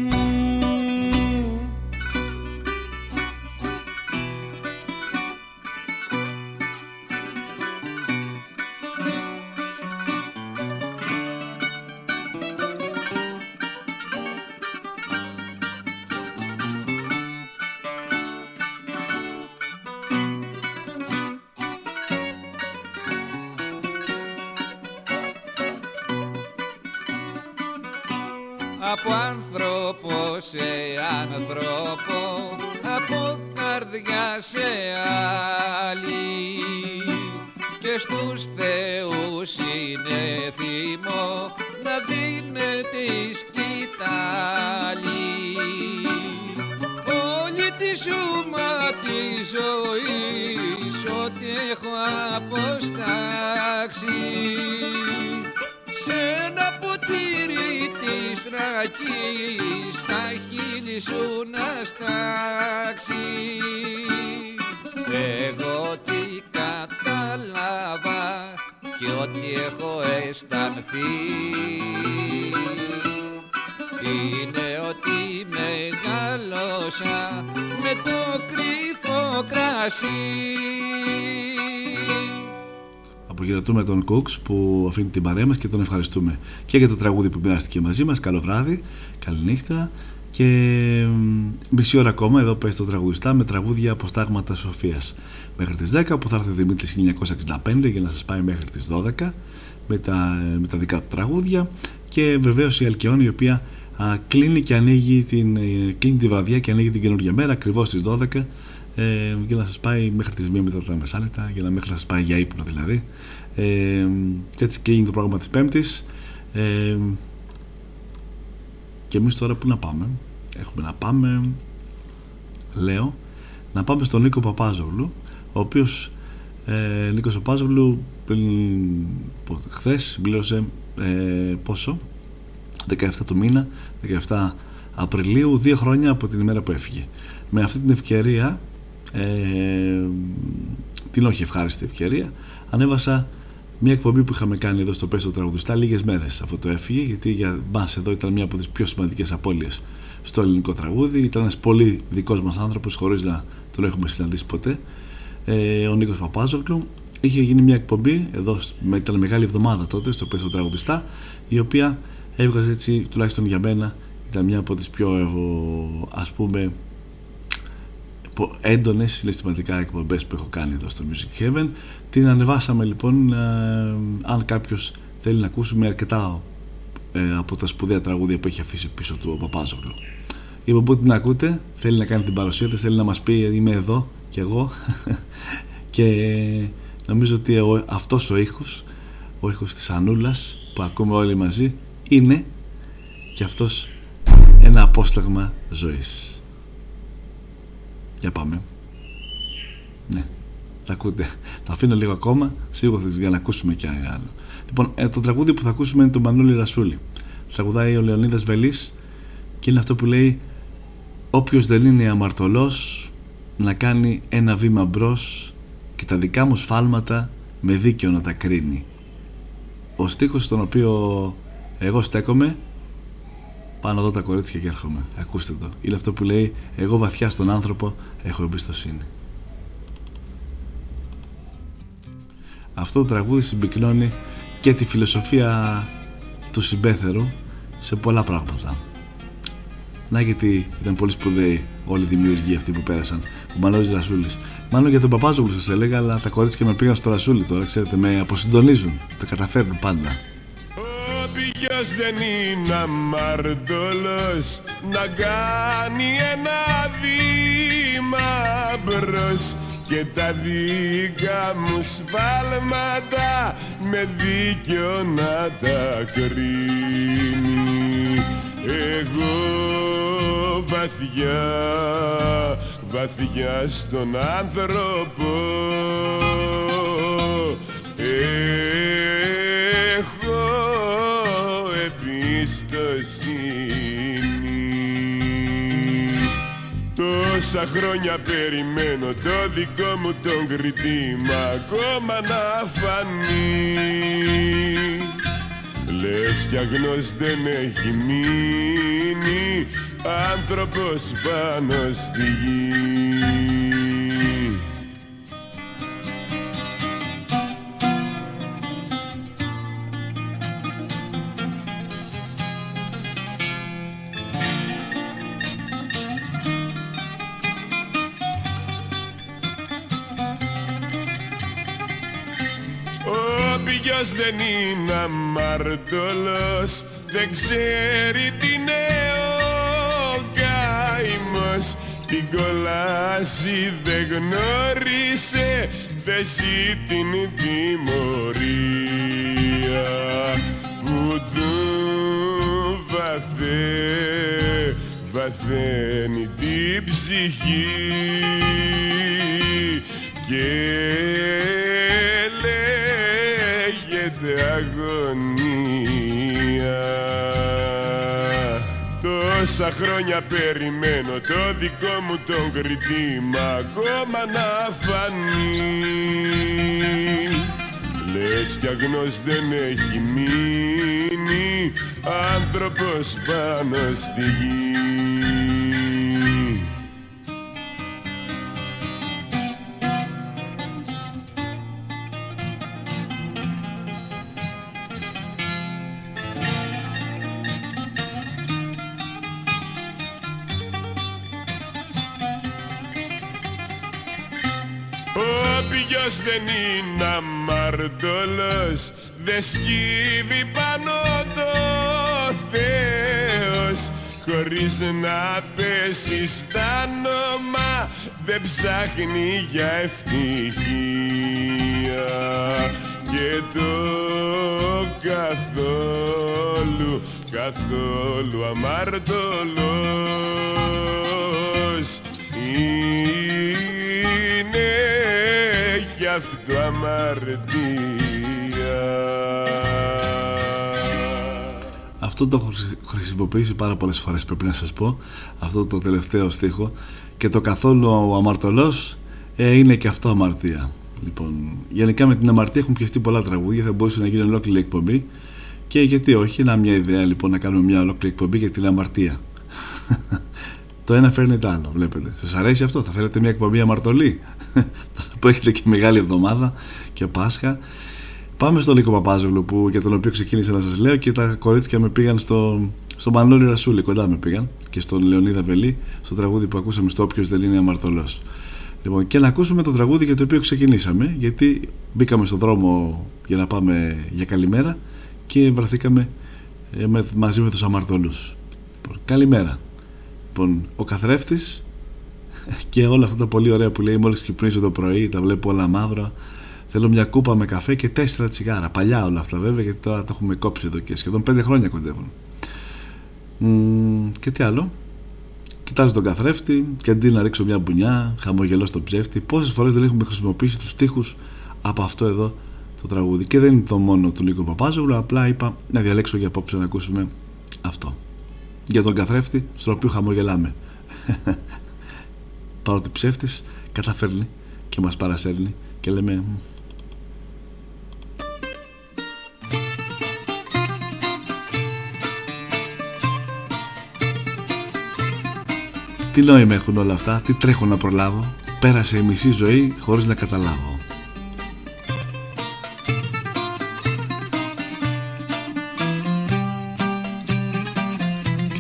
S: έχω αισθανθεί. Είναι ότι μεγάλωσα με το κρύφο κρασί.
F: Αποχαιρετούμε τον Κούξ που αφήνει την παρέα μας και τον ευχαριστούμε και για το τραγούδι που μοιράστηκε μαζί μας. Καλό βράδυ, καλή νύχτα και μισή ώρα ακόμα εδώ πέσει το τραγουδιστά με τραγούδια από στάγματα Σοφίας. Μέχρι τις 10 που θα έρθει ο Δημήτρης 1965 για να σας πάει μέχρι τις 12 με τα, με τα δικά του τραγούδια και βεβαίως η Αλκαιόνη η οποία α, κλείνει και ανοίγει την, ε, κλείνει τη βραδιά και ανοίγει την καινούργια μέρα ακριβώς στις 12 ε, για να σας πάει μέχρι τις 1 μετά τα μεσάνυχτα για να μέχρι να σας πάει για ύπνο δηλαδή. Ε, και έτσι κλείνει το πρόγραμμα της Πέμπτης. Ε, και εμείς τώρα που να πάμε; Έχουμε να πάμε λέω να πάμε στον Νίκο Παπάζογλου ο οποίος ε, Νίκος Παπάζογλου πριν χθες συμπλήρωσε ε, πόσο; 17 του μήνα 17 Απριλίου δύο χρόνια από την ημέρα που έφυγε με αυτή την ευκαιρία ε, την όχι ευχάριστη ευκαιρία ανέβασα μια εκπομπή που είχαμε κάνει εδώ στο Πέστο Τραγουδιστά λίγες μέρες αφού το έφυγε, γιατί για μας εδώ ήταν μια από τις πιο σημαντικές απώλειες στο ελληνικό τραγούδι. Ήταν ένας πολύ δικός μας άνθρωπος, χωρίς να τον έχουμε συναντήσει ποτέ. Ε, ο Νίκος Παπάζοκλου. Είχε γίνει μια εκπομπή, εδώ ήταν μεγάλη εβδομάδα τότε στο Πέστο Τραγουδιστά, η οποία έβγαζε έτσι, τουλάχιστον για μένα, ήταν μια από τις πιο ας πούμε έντονες συναισθηματικά εκπομπές που έχω κάνει εδώ στο Music Heaven. Την ανεβάσαμε λοιπόν ε, αν κάποιος θέλει να ακούσει με αρκετά ε, από τα σπουδαία τραγούδια που έχει αφήσει πίσω του ο Παπάζογλου είπε που την ακούτε θέλει να κάνει την παρουσία της θέλει να μας πει είμαι εδώ και εγώ και νομίζω ότι ο, αυτός ο ήχος ο ήχος της Ανούλας που ακούμε όλοι μαζί είναι και αυτός ένα απόσταγμα ζωής για πάμε. Ναι, τα ακούτε. Τα αφήνω λίγο ακόμα, σίγουρα για να ακούσουμε και άλλο. Λοιπόν, ε, το τραγούδι που θα ακούσουμε είναι το Μανούλη Ρασούλη. Τραγουδάει ο Λεωνίδας Βελής και είναι αυτό που λέει Όποιος δεν είναι αμαρτωλός να κάνει ένα βήμα μπρος και τα δικά μου σφάλματα με δίκαιο να τα κρίνει. Ο στίχος στον οποίο εγώ στέκομαι πάνω εδώ τα κορίτσια και έρχομαι. Ακούστε το. Είναι αυτό που λέει εγώ βαθιά στον άνθρωπο έχω εμπιστοσύνη. Αυτό το τραγούδι συμπυκνώνει και τη φιλοσοφία του συμπέθερου σε πολλά πράγματα. Να γιατί ήταν πολύ σπουδαίοι όλοι οι δημιουργοί αυτοί που πέρασαν. Ο Μανώλης Ρασούλης. Μάλλον για τον Παπάζογλου σας έλεγα, αλλά τα κορίτσια με πήγαν στο Ρασούλη τώρα, ξέρετε, με αποσυντονίζουν. Τα καταφέρνουν πάντα.
T: Ο πηγιός δεν είναι αμαρτωλός να κάνει ένα βήμα μπρος και τα δικά μου σφάλματα με δίκιο να τα κρίνει εγώ βαθιά, βαθιά στον άνθρωπο. Έχω εμπιστοσύνη. Τόσα χρόνια περιμένω το δικό μου τον κριτή μα ακόμα να φανεί. Λες κι αγνός δεν έχει μείνει άνθρωπος πάνω στη γη. Ο πηγιός δεν είναι αμαρτωλός Δεν ξέρει τι είναι ο καημός Την κολάση δεν γνώρισε Θέση την τιμωρία Που του βαθέ, βαθαίνει την ψυχή. Και λέγεται αγωνία Τόσα χρόνια περιμένω το δικό μου τον κριτή μα ακόμα να φανεί. Λες κι αγνός δεν έχει μείνει άνθρωπος πάνω στη γη Ο πηγιός δεν είναι αμαρτωλός Δεν σκύβει πάνω το Θεός Χωρίς να πέσει στα νόμα Δεν ψάχνει για ευτυχία. Και το καθόλου Καθόλου αμαρτωλός. Είναι κι αυτό αμαρτία.
F: Αυτό το έχω χρησιμοποιήσει πάρα πολλές φορές πρέπει να σας πω. Αυτό το τελευταίο στίχο. Και το καθόλου ο αμαρτωλός ε, είναι και αυτό αμαρτία. Λοιπόν, γενικά με την αμαρτία έχουν πιαστεί πολλά τραγούδια Θα μπορούσε να γίνει ολόκληρη εκπομπή. Και γιατί όχι, είναι μια ιδέα λοιπόν να κάνουμε μια ολόκληρη εκπομπή για την αμαρτία το ένα φέρνει το άλλο, βλέπετε. Σας αρέσει αυτό, θα θέλετε μια εκπομπή αμαρτωλή; που έχετε και μεγάλη εβδομάδα και Πάσχα. Πάμε στον Νίκο Παπάζογλου που, για τον οποίο ξεκίνησα να σας λέω και τα κορίτσια με πήγαν στο, στο Μανώλη Ρασούλη, κοντά με πήγαν και στον Λεωνίδα Βελή, στο τραγούδι που ακούσαμε στο Όποιος δεν είναι αμαρτωλός. Λοιπόν, και να ακούσουμε το τραγούδι για το οποίο ξεκινήσαμε, γιατί μπήκαμε στον δρόμο για να πάμε για καλημέρα και βρεθήκαμε ε, με, μαζί με τους αμαρτωλούς. Λοιπόν, καλημέρα. Λοιπόν, ο καθρέφτης και όλα αυτά τα πολύ ωραία που λέει μόλις ξυπνήσω το πρωί, τα βλέπω όλα μαύρα. Θέλω μια κούπα με καφέ και τέσσερα τσιγάρα. Παλιά όλα αυτά βέβαια, γιατί τώρα το έχουμε κόψει εδώ και σχεδόν πέντε χρόνια κοντεύουν. Μ, και τι άλλο; Κοιτάζω τον καθρέφτη και αντί να ρίξω μια μπουνιά, χαμογελώ στον ψεύτη. Πόσες φορές δεν έχουμε χρησιμοποιήσει τους τοίχου από αυτό εδώ το τραγούδι. Και δεν είναι το μόνο του Νίκο Παπάζογλου, απλά είπα να διαλέξω για απόψε να ακούσουμε αυτό για τον καθρέφτη στον οποίο χαμογελάμε. Παρότι ψεύτης καταφέρνει και μας παρασέρνει και λέμε Τι νόημα έχουν όλα αυτά, τι τρέχω να προλάβω Πέρασε η μισή ζωή χωρίς να καταλάβω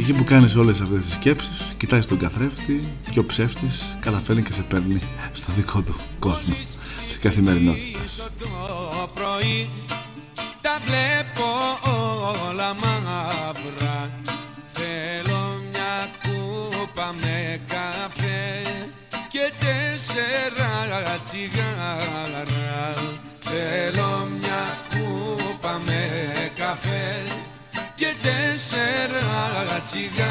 F: εκεί που κάνεις όλες αυτές τις σκέψεις κοιτάζεις τον καθρέφτη και ο ψεύτης καταφέρνει και σε παίρνει στο δικό του κόσμο στην καθημερινότητα
S: το πρωί τα βλέπω όλα μαύρα. Θέλω μια κούπα με καφέ και τέσσερα τσιγάρα. Θέλω μια κούπα με καφέ και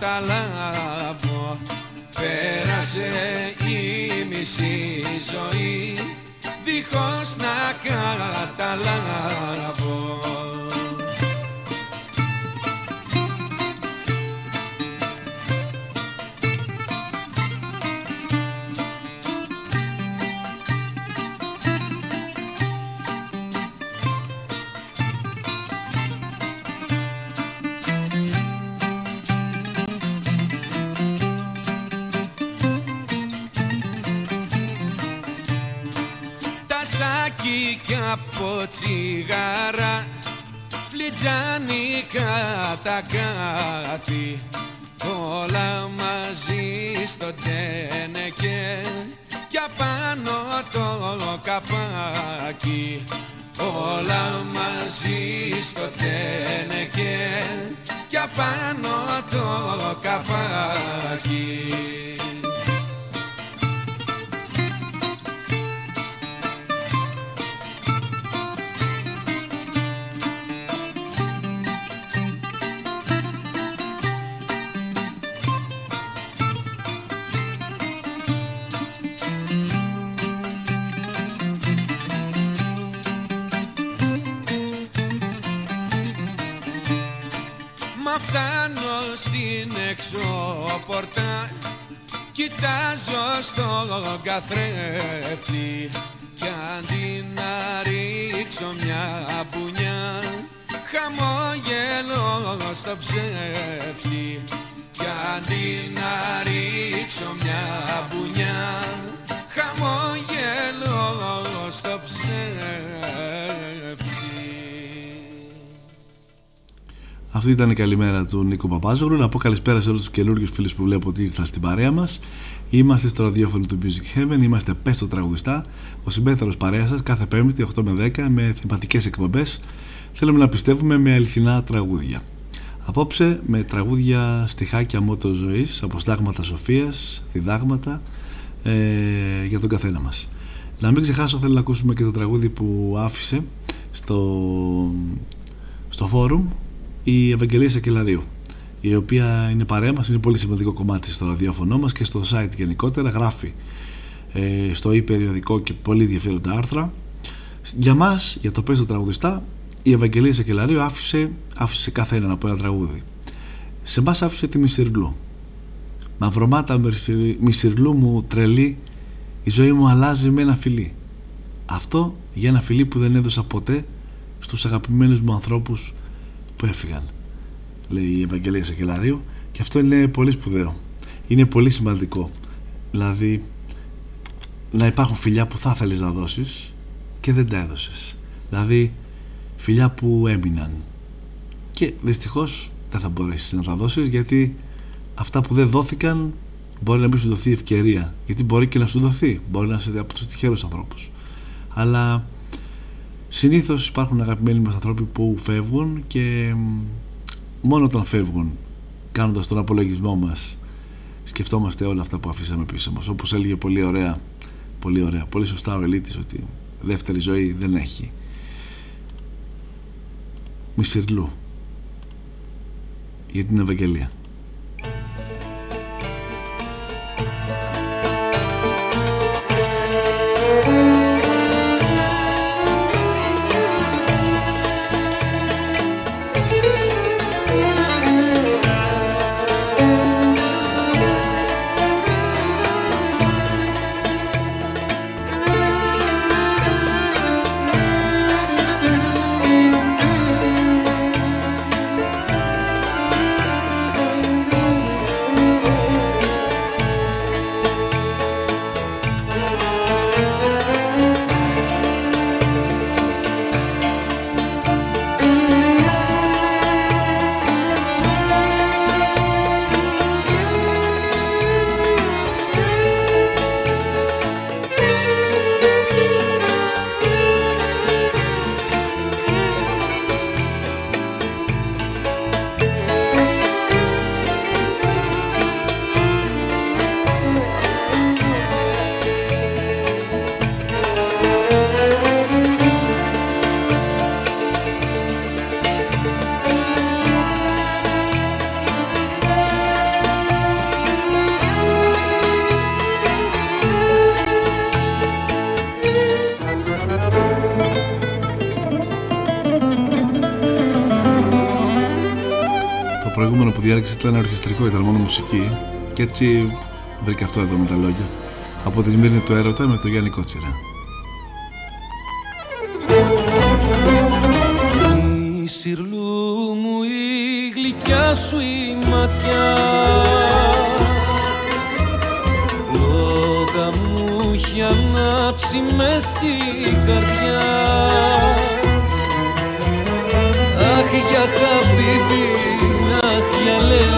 S: καταλάβω. Πέρασε η μισή ζωή. Δίχως να καταλάβω το καπάκι στον καθρέφτη Κι αντί να ρίξω μια μπουνιά Χαμόγελο στο ψεύτη Κι αντί να ρίξω μια μπουνιά Χαμόγελο στο ψεύτη
F: Αυτή ήταν η καλημέρα του Νίκο Παπάζογλου. Να πω καλησπέρα σε όλους τους καινούριου φίλους που βλέπω ότι ήρθαν στην παρέα μας. Είμαστε στο ραδιόφωνο του Music Heaven, είμαστε πέστο τραγουδιστά, ο συμπέθαρος παρέας σας κάθε Πέμπτη 8 με 10 με θεματικές εκπομπές. Θέλουμε να πιστεύουμε με αληθινά τραγούδια. Απόψε με τραγούδια στιχάκια μότο ζωή, αποστάγματα σοφίας, διδάγματα ε, για τον καθένα μας. Να μην ξεχάσω, θέλω να ακούσουμε και το τραγούδι που άφησε στο, στο φόρουμ η Ευαγγελία Σακελαρίου η οποία είναι παρέα μας, είναι πολύ σημαντικό κομμάτι στο ραδιόφωνο μας και στο site γενικότερα γράφει ε, στο e περιοδικό και πολύ ενδιαφέροντα άρθρα. Για μας, για το πέστο τραγουδιστά η Ευαγγελία Σακελαρίου άφησε, άφησε κάθε έναν από ένα τραγούδι. Σε εμάς άφησε τη Μισυρλού Μαυρομάτα Μισυρλού μου τρελή η ζωή μου αλλάζει με ένα φιλί. Αυτό για ένα φιλί που δεν έδωσα ποτέ στους αγαπημένους μου ανθρώπους που έφυγαν λέει η Ευαγγελία Σακελαρίου και αυτό είναι πολύ σπουδαίο. Είναι πολύ σημαντικό. Δηλαδή να υπάρχουν φιλιά που θα θέλεις να δώσεις και δεν τα έδωσες. Δηλαδή φιλιά που έμειναν. Και δυστυχώς δεν θα μπορέσεις να τα δώσεις γιατί αυτά που δεν δόθηκαν μπορεί να μην σου δοθεί ευκαιρία. Γιατί μπορεί και να σου δοθεί. Μπορεί να είσαι από τους τυχαίρους ανθρώπους. Αλλά συνήθως υπάρχουν αγαπημένοι μας ανθρώποι που φεύγουν και μόνο όταν φεύγουν κάνοντας τον απολογισμό μας σκεφτόμαστε όλα αυτά που αφήσαμε πίσω μας. Όπως έλεγε πολύ ωραία πολύ ωραία, πολύ σωστά ο Ελίτης ότι δεύτερη ζωή δεν έχει. Μισηρλού για την Ευαγγελία που διάρκησε ήταν ορχιστρικό, ήταν μόνο μουσική και έτσι βρήκα αυτό εδώ με τα λόγια. Από τη Σμύρνη του Έρωτα με τον Γιάννη Κότσιρα.
L: Η σιρλού μου η γλυκιά σου η ματιά Λόγα μου έχει ανάψει μες στην καρδιά Αχ για χαμπίμπι, αχ για λελελιά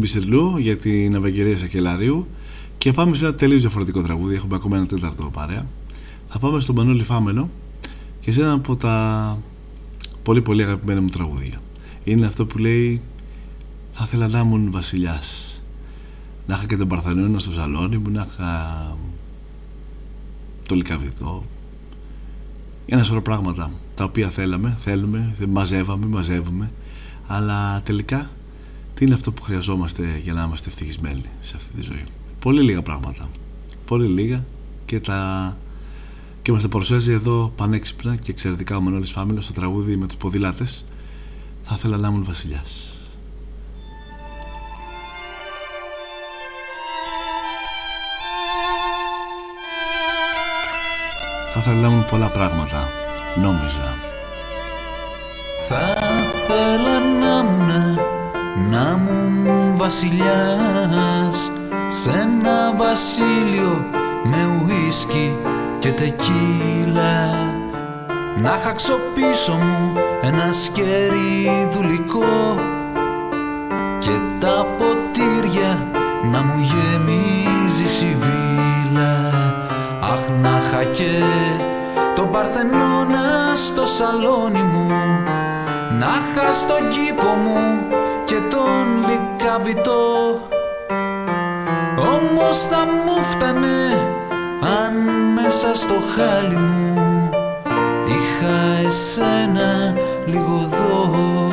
F: Μπισερλού για την Ευαγγελία Σακελαρίου και πάμε σε ένα τελείως διαφορετικό τραγούδι. Έχουμε ακόμα ένα τέταρτο παρέα. Θα πάμε στον Πανόλη Φάμελο και σε ένα από τα πολύ πολύ αγαπημένα μου τραγούδια. Είναι αυτό που λέει Θα ήθελα να ήμουν βασιλιάς να είχα και τον Παρθενώνα στο σαλόνι μου να είχα το λικαβιτό ένα σωρό πράγματα τα οποία θέλαμε, θέλουμε, μαζεύαμε, μαζεύουμε αλλά τελικά τι είναι αυτό που χρειαζόμαστε για να είμαστε ευτυχισμένοι σε αυτή τη ζωή; Πολύ λίγα πράγματα. Πολύ λίγα και τα και μας τα παρουσιάζει εδώ πανέξυπνα και εξαιρετικά ο Μανώλης Φάμιλος στο τραγούδι με τους ποδηλάτες θα ήθελα να ήμουν βασιλιάς. Θα ήθελα να ήμουν πολλά πράγματα νόμιζα.
K: Θα ήθελα να ήμουν, να ήμουν βασιλιάς σε ένα βασίλειο με ουίσκι και τεκίλα. Να είχα πίσω μου ένα σκέρι δουλικό και τα ποτήρια να μου γεμίζει σιβήλα Αχ να είχα και τον Παρθενώνα στο σαλόνι μου να είχα στον κήπο μου και τον λικαβιτό όμως θα μου φτανε αν μέσα στο χάλι μου είχα εσένα λίγο δω.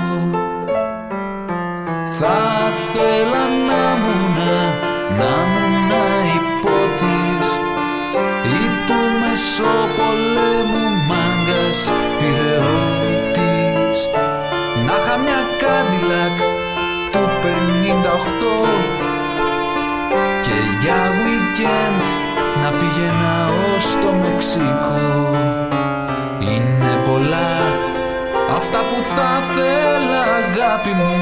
K: Θα θέλα να μουνα, να μουνα υπότης ή του μεσοπολέμου το Μεξικό. Είναι πολλά αυτά που θα θέλα αγάπη μου.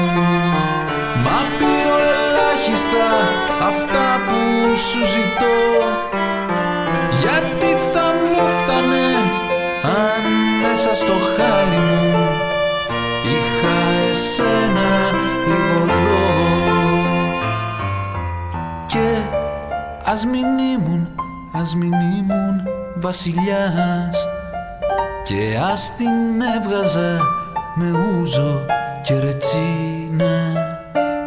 K: Μα πήρω ελάχιστα αυτά που σου ζητώ. Γιατί θα μου φτάνε αν μέσα στο χάλι μου είχα εσένα λίγο εδώ και ας μην ήμουν, ας μην ήμουν βασιλιάς. Και ας την έβγαζα με ούζο και ρετσίνα.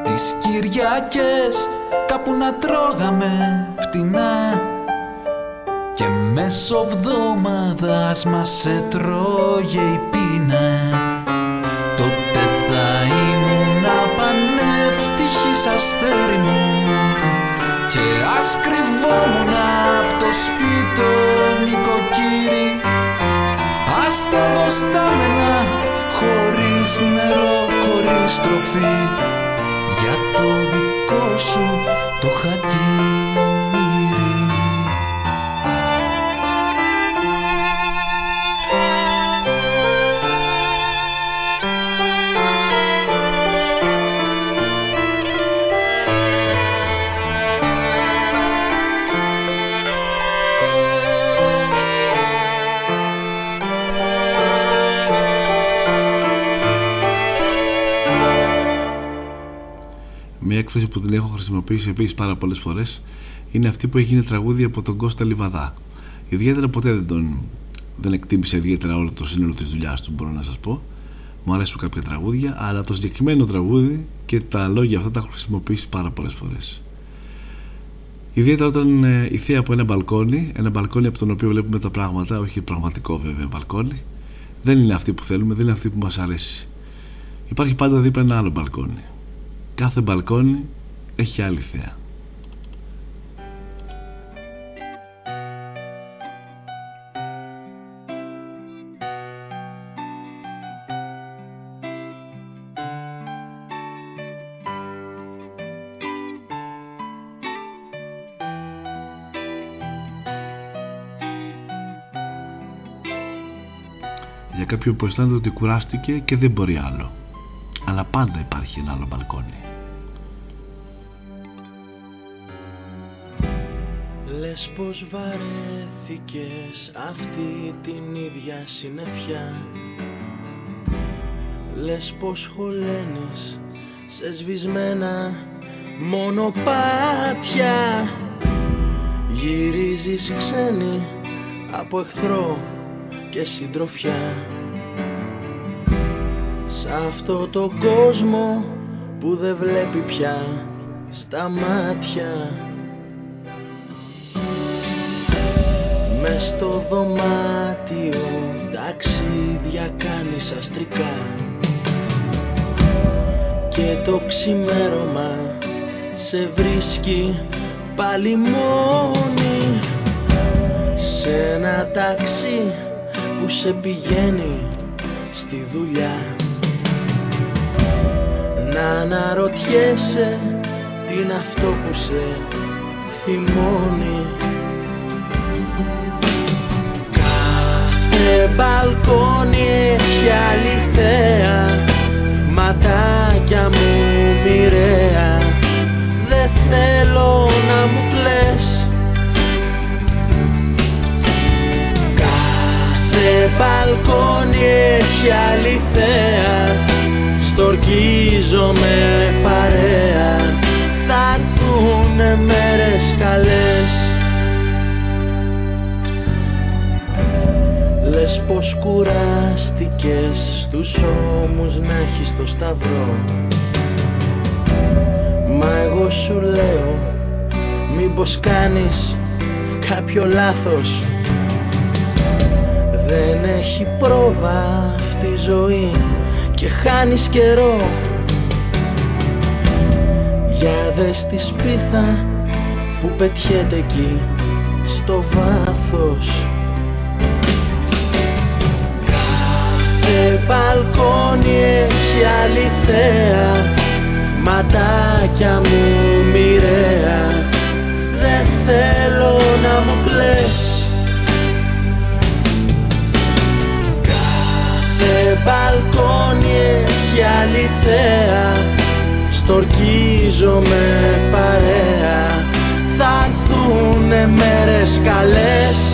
K: Τις Κυριακές κάπου να τρώγαμε φτηνά. Και μέσω βδομάδας μας έτρωγε η πείνα. Τότε θα ήμουν απανεύτυχης αστέρι μου. Και ας κρυβόμουν απ' το σπίτι νοικοκύρι ας στεγοστάμενα χωρίς νερό, χωρίς τροφή. Για το δικό σου το χατήρι
F: έκφραση που την έχω χρησιμοποιήσει επίσης πάρα πολλές φορές είναι αυτή που έγινε τραγούδι από τον Κώστα Λιβαδά. Ιδιαίτερα ποτέ δεν τον δεν εκτίμησε ιδιαίτερα όλο το σύνολο της δουλειάς του, μπορώ να σας πω. Μου αρέσουν κάποια τραγούδια, αλλά το συγκεκριμένο τραγούδι και τα λόγια αυτά τα έχω χρησιμοποιήσει πάρα πολλές φορές. Ιδιαίτερα όταν ε, η θεία από ένα μπαλκόνι, ένα μπαλκόνι από τον οποίο βλέπουμε τα πράγματα, όχι πραγματικό βέβαια μπαλκόνι, δεν είναι αυτή που θέλουμε, δεν είναι αυτή που μας αρέσει. Υπάρχει πάντα δίπλα ένα άλλο μπαλκόνι. Κάθε μπαλκόνι έχει άλλη θέα. Για κάποιον που αισθάνεται ότι κουράστηκε και δεν μπορεί άλλο. Αλλά πάντα υπάρχει ένα άλλο μπαλκόνι.
U: Λες πως βαρέθηκες αυτή την ίδια συννεφιά. Λες πως χωλένεις σε σβησμένα μονοπάτια Γυρίζεις ξένη από εχθρό και συντροφιά. Σ' αυτό το κόσμο που δεν βλέπει πια στα μάτια Μες στο δωμάτιο ταξίδια κάνεις αστρικά. Και το ξημέρωμα σε βρίσκει πάλι μόνη. Σε ένα ταξί που σε πηγαίνει στη δουλειά. Να αναρωτιέσαι τι είναι αυτό που σε θυμώνει Κάθε μπαλκόνι έχει άλλη θέα. Ματάκια μου μοιραία. Δεν θέλω να μου κλαις. Κάθε μπαλκόνι έχει άλλη θέα. Στορκίζομαι παρέα. Θα έρθουνε μέρες καλές πως κουράστηκες στους ώμους να έχεις το σταυρό. Μα εγώ σου λέω μήπως κάνεις κάποιο λάθος. Δεν έχει πρόβα αυτή η ζωή και χάνεις καιρό. Για δες τη σπίθα που πετιέται εκεί στο βάθος μπαλκόνι έχει άλλη αληθέα ματάκια μου μοιραία. Δεν θέλω να μου κλαις. Κάθε μπαλκόνι έχει αληθέα στορκίζομαι παρέα. Θα έρθουνε μέρες καλές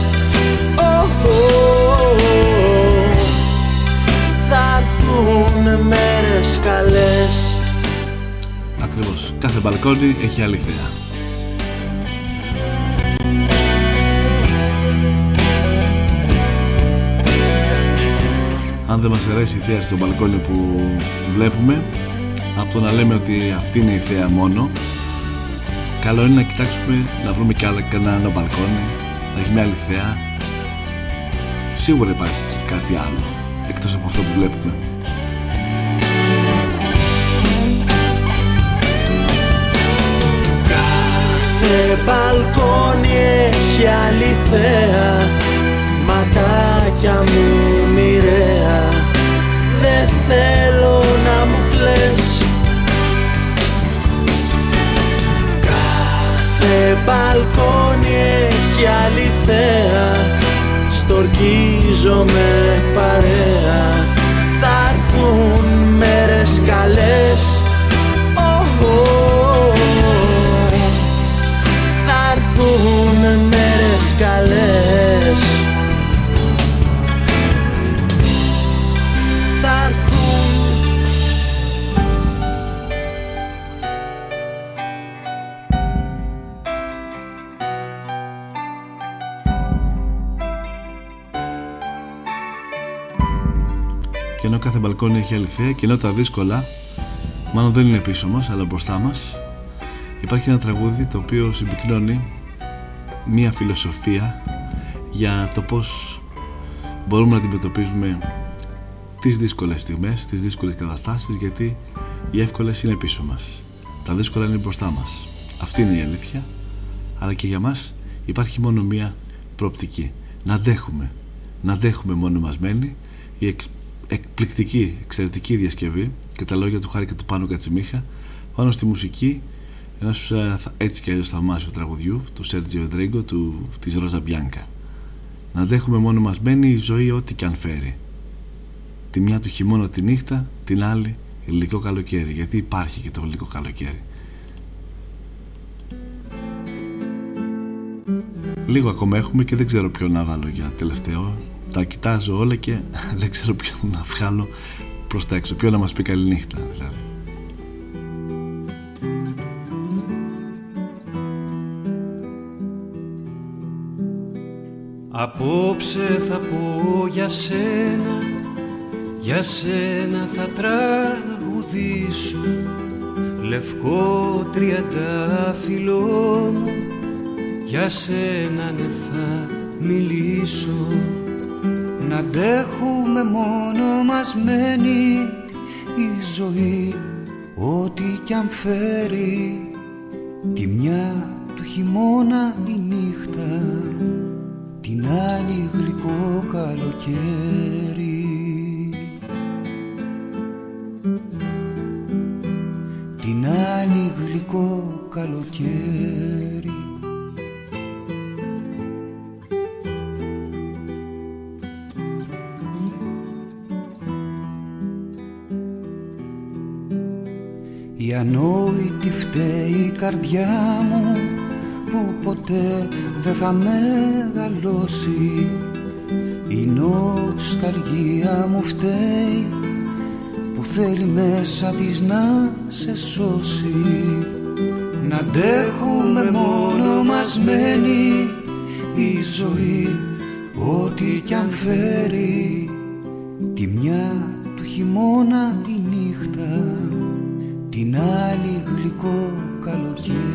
U: θα έρθουνε μέρες καλές.
F: Ακριβώς, κάθε μπαλκόνι έχει αλήθεια αν δεν μας αρέσει η θέα στο μπαλκόνι που βλέπουμε από το να λέμε ότι αυτή είναι η θέα μόνο καλό είναι να κοιτάξουμε να βρούμε κι άλλο κανένα μπαλκόνι να έχει μια άλλη θέα. Σίγουρα υπάρχει και κάτι άλλο εκτός από αυτό που βλέπουμε
U: Κάθε μπαλκόνι έχει άλλη θέα. Ματάκια μου μοιραία. Δεν θέλω να μου κλαις. Κάθε μπαλκόνι έχει αληθέα Στορκίζομαι παρέα. Θα έρθουν μέρες καλές καλές. Θα έρθουν.
F: Και ενώ κάθε μπαλκόνι έχει αληθεία και ενώ τα δύσκολα. Μάλλον δεν είναι πίσω μας αλλά μπροστά μας. Υπάρχει ένα τραγούδι το οποίο συμπυκνώνει μία φιλοσοφία για το πως μπορούμε να αντιμετωπίζουμε τις δύσκολες στιγμές, τις δύσκολες καταστάσεις γιατί οι εύκολες είναι πίσω μας. Τα δύσκολα είναι μπροστά μας. Αυτή είναι η αλήθεια. Αλλά και για μας υπάρχει μόνο μία προοπτική. Να αντέχουμε να αντέχουμε μόνο μας μένει η εκ- εκπληκτική, εξαιρετική διασκευή και τα λόγια του Χάρη και του Πάνου Κατσιμίχα πάνω στη μουσική ενός ε, θα- έτσι και αλλιώς θαυμάσιου τραγουδιού του Σέρτζιο Εντρέγκο του, της Ρόζα Μπιάνκα να αντέχουμε μόνο μας μένει η ζωή ό,τι και αν φέρει τη μια του χειμώνα τη νύχτα την άλλη γλυκό καλοκαίρι γιατί υπάρχει και το γλυκό καλοκαίρι Λίγο ακόμα έχουμε και δεν ξέρω ποιο να βάλω για τελευταίο. Τα κοιτάζω όλα και δεν ξέρω ποιο να βγάλω προς τα έξω. Ποιο να μας πει καλή νύχτα δηλαδή.
V: Απόψε θα πω για σένα, για σένα θα τραγουδήσω. Λευκό τριαντάφυλλό μου, για σένα ναι θα μιλήσω. Να αντέχουμε μόνο μας μένει η ζωή Ό,τι κι αν φέρει. Τη μια του χειμώνα η νύχτα την άλλη γλυκό καλοκαίρι. Την άλλη γλυκό καλοκαίρι. Η ανόητη φταίει η καρδιά μου. που ποτέ δεν θα μεγαλώσει. Η νοσταλγία μου φταίει που θέλει μέσα της να σε σώσει. Να αντέχουμε μόνο μας μένει η ζωή Ό,τι κι αν φέρει. Τη μια του χειμώνα η νύχτα Την άλλη γλυκό καλοκαίρι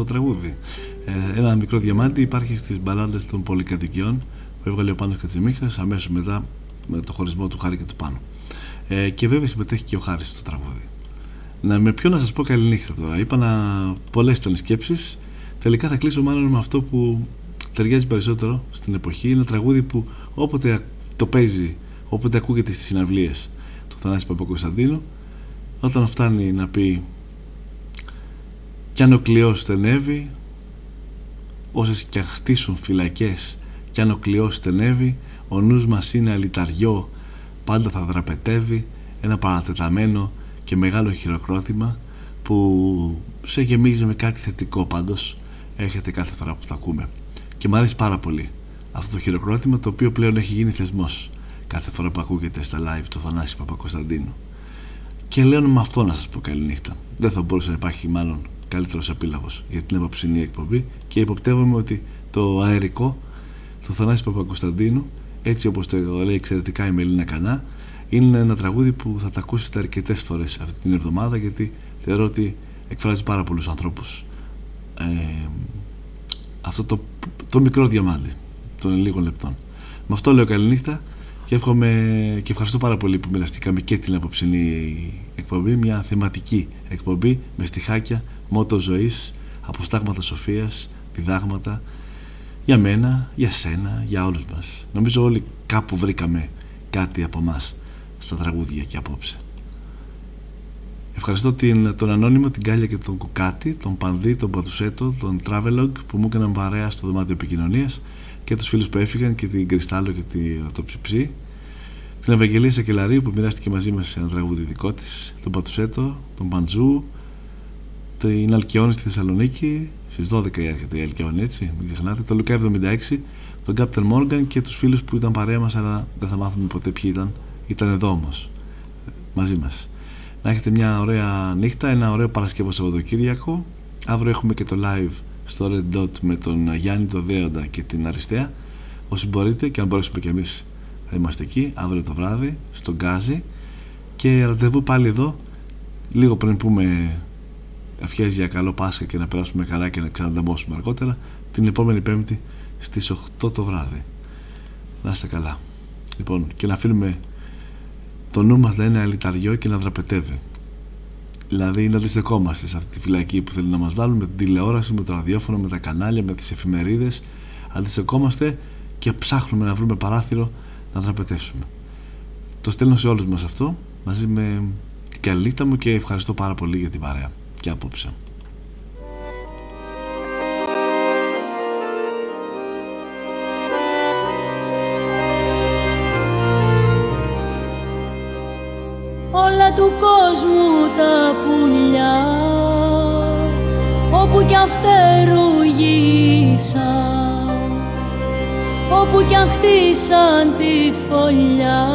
F: ήταν εξαιρετικό τραγούδι. Ε, ένα μικρό διαμάντι υπάρχει στις μπαλάντες των πολυκατοικιών που έβγαλε ο Πάνος Κατσιμίχας αμέσως μετά με το χωρισμό του Χάρη και του Πάνου. Ε, και βέβαια συμμετέχει και ο Χάρης στο τραγούδι. Να, με ποιο να σας πω καληνύχτα τώρα. Είπα να πολλές ήταν οι σκέψεις. Τελικά θα κλείσω μάλλον με αυτό που ταιριάζει περισσότερο στην εποχή. Είναι ένα τραγούδι που όποτε το παίζει, όποτε ακούγεται στις συναυλίες του Θανάση Παπακοσταντίνου, όταν φτάνει να πει κι αν ο κλειός στενεύει όσες κι αν χτίσουν φυλακές κι αν ο κλειός στενεύει ο νους μας είναι αλυταριό πάντα θα δραπετεύει ένα παρατεταμένο και μεγάλο χειροκρότημα που σε γεμίζει με κάτι θετικό πάντως έρχεται κάθε φορά που το ακούμε. Και μου αρέσει πάρα πολύ αυτό το χειροκρότημα το οποίο πλέον έχει γίνει θεσμός κάθε φορά που ακούγεται στα live του Θανάση Παπακοσταντίνου. Και λέω με αυτό να σας πω καληνύχτα. Δεν θα μπορούσε να υπάρχει μάλλον καλύτερος επίλογος για την απόψινή εκπομπή και υποπτεύομαι ότι το αερικό του Θανάση Παπακοσταντίνου, έτσι όπως το λέει εξαιρετικά η Μελίνα Κανά, είναι ένα τραγούδι που θα τα ακούσετε αρκετές φορές αυτή την εβδομάδα γιατί θεωρώ ότι εκφράζει πάρα πολλούς ανθρώπους ε, αυτό το, το μικρό διαμάντι των λίγων λεπτών. Με αυτό λέω καληνύχτα και εύχομαι και ευχαριστώ πάρα πολύ που μοιραστήκαμε και την απόψινή εκπομπή, μια θεματική εκπομπή με στιχάκια, μότο ζωής, αποστάγματα σοφίας, διδάγματα για μένα, για σένα, για όλους μας. Νομίζω όλοι κάπου βρήκαμε κάτι από μας στα τραγούδια και απόψε. Ευχαριστώ την, τον Ανώνυμο, την Κάλια και τον Κουκάτη, τον Πανδί, τον Παδουσέτο, τον Travelog που μου έκαναν παρέα στο δωμάτιο επικοινωνίας και τους φίλους που έφυγαν και την Κρυστάλλο και την, το Ψιψί. Την Ευαγγελία Σακελαρίου που μοιράστηκε μαζί μας σε ένα τραγούδι δικό της, τον Πατουσέτο, τον Παντζού, την Αλκιόνης στη Θεσσαλονίκη, στις 12 έρχεται η Αλκιόνη, έτσι, μην ξεχνάτε, το Λουκά 76, τον Κάπτερ Μόργαν και τους φίλους που ήταν παρέα μας, αλλά δεν θα μάθουμε ποτέ ποιοι ήταν. Ήταν εδώ όμως, μαζί μας. Να έχετε μια ωραία νύχτα, ένα ωραίο Παρασκευό Σαββατοκύριακο. Αύριο έχουμε και το live στο Red Dot με τον Γιάννη το Δέοντα και την Αριστεία. Όσοι μπορείτε και αν μπορέσουμε κι εμείς θα είμαστε εκεί αύριο το βράδυ στον Γκάζι και ραντεβού πάλι εδώ λίγο πριν πούμε ευχές για καλό Πάσχα και να περάσουμε καλά και να ξανανταμώσουμε αργότερα την επόμενη Πέμπτη στις 8 το βράδυ. Να είστε καλά. Λοιπόν, και να αφήνουμε το νου μας να είναι αλυταριό και να δραπετεύει. Δηλαδή να αντιστεκόμαστε σε αυτή τη φυλακή που θέλει να μας βάλουν με την τηλεόραση, με το ραδιόφωνο, με τα κανάλια, με τις εφημερίδες. Αντιστεκόμαστε και ψάχνουμε να βρούμε παράθυρο να δραπετεύσουμε. Το στέλνω σε όλους μας αυτό μαζί με την καλύτα μου και ευχαριστώ πάρα πολύ για την παρέα και απόψε.
G: όλα του κόσμου τα πουλιά όπου κι αν φτερουγίσαν όπου κι αν χτίσαν τη φωλιά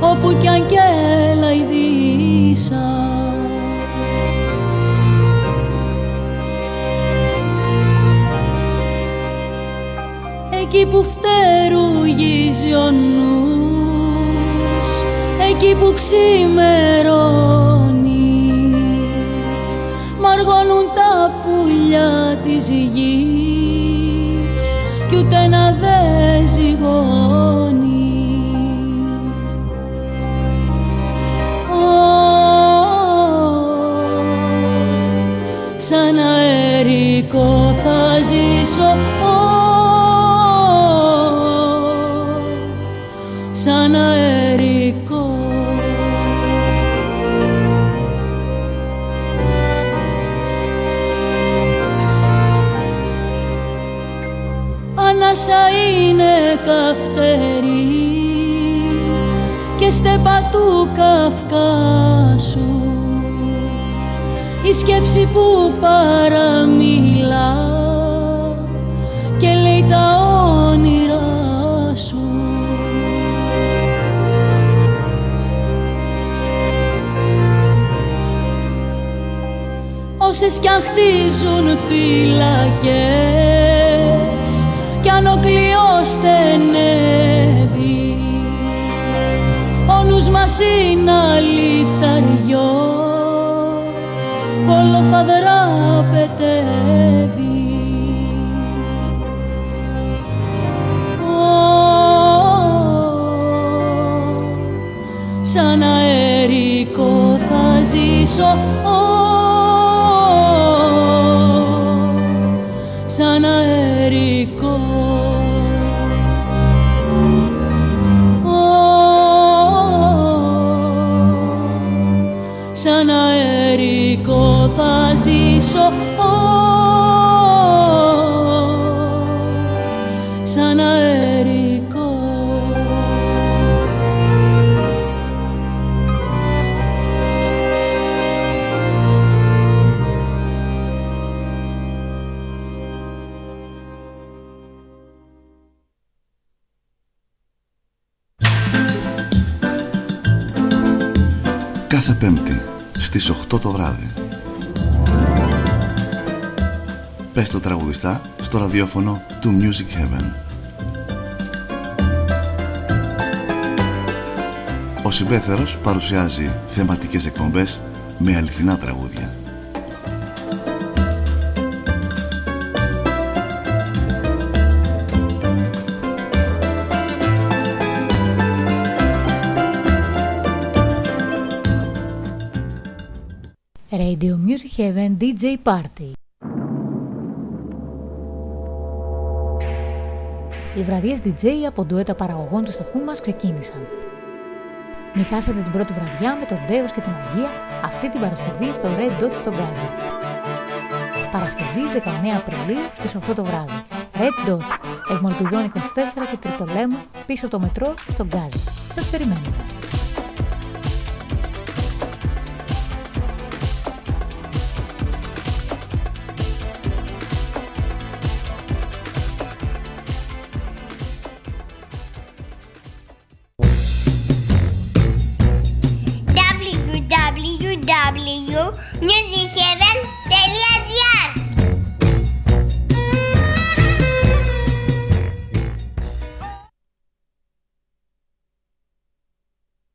G: όπου κι αν κελαϊδίσαν εκεί που φτερουγίζει ο νους εκεί που ξημερώνεις. Μαργώνουν τα πουλιά της γης κι ούτε να δε ζυγώνει σαν αερικό θα ζήσω καυτερή και και στέπα του Καυκάσου. Η σκέψη που παραμιλά και λέει τα όνειρά σου. Όσες κι αν χτίζουν φυλακές κι αν ο κλειός στενεύει. Ο νους μας είναι αλυταριό. Όλο θα δραπετεύει σαν αερικό θα ζήσω
F: Κάθε Πέμπτη στις 8 το βράδυ. Πες το τραγουδιστά στο ραδιόφωνο του Music Heaven. Ο Συμπέθερος παρουσιάζει θεματικές εκπομπές με αληθινά τραγούδια.
B: Heaven DJ Party. Οι βραδιές DJ από ντουέτα παραγωγών του σταθμού μας ξεκίνησαν. Μην χάσετε την πρώτη βραδιά με τον Ντέος και την Αγία αυτή την Παρασκευή στο Red Dot στο Γκάζι. Παρασκευή 19 Απριλίου στις 8 το βράδυ. Red Dot, Ευμολπιδών 24 και Τριτολέμου πίσω από το μετρό στο Γκάζι. Σας περιμένουμε.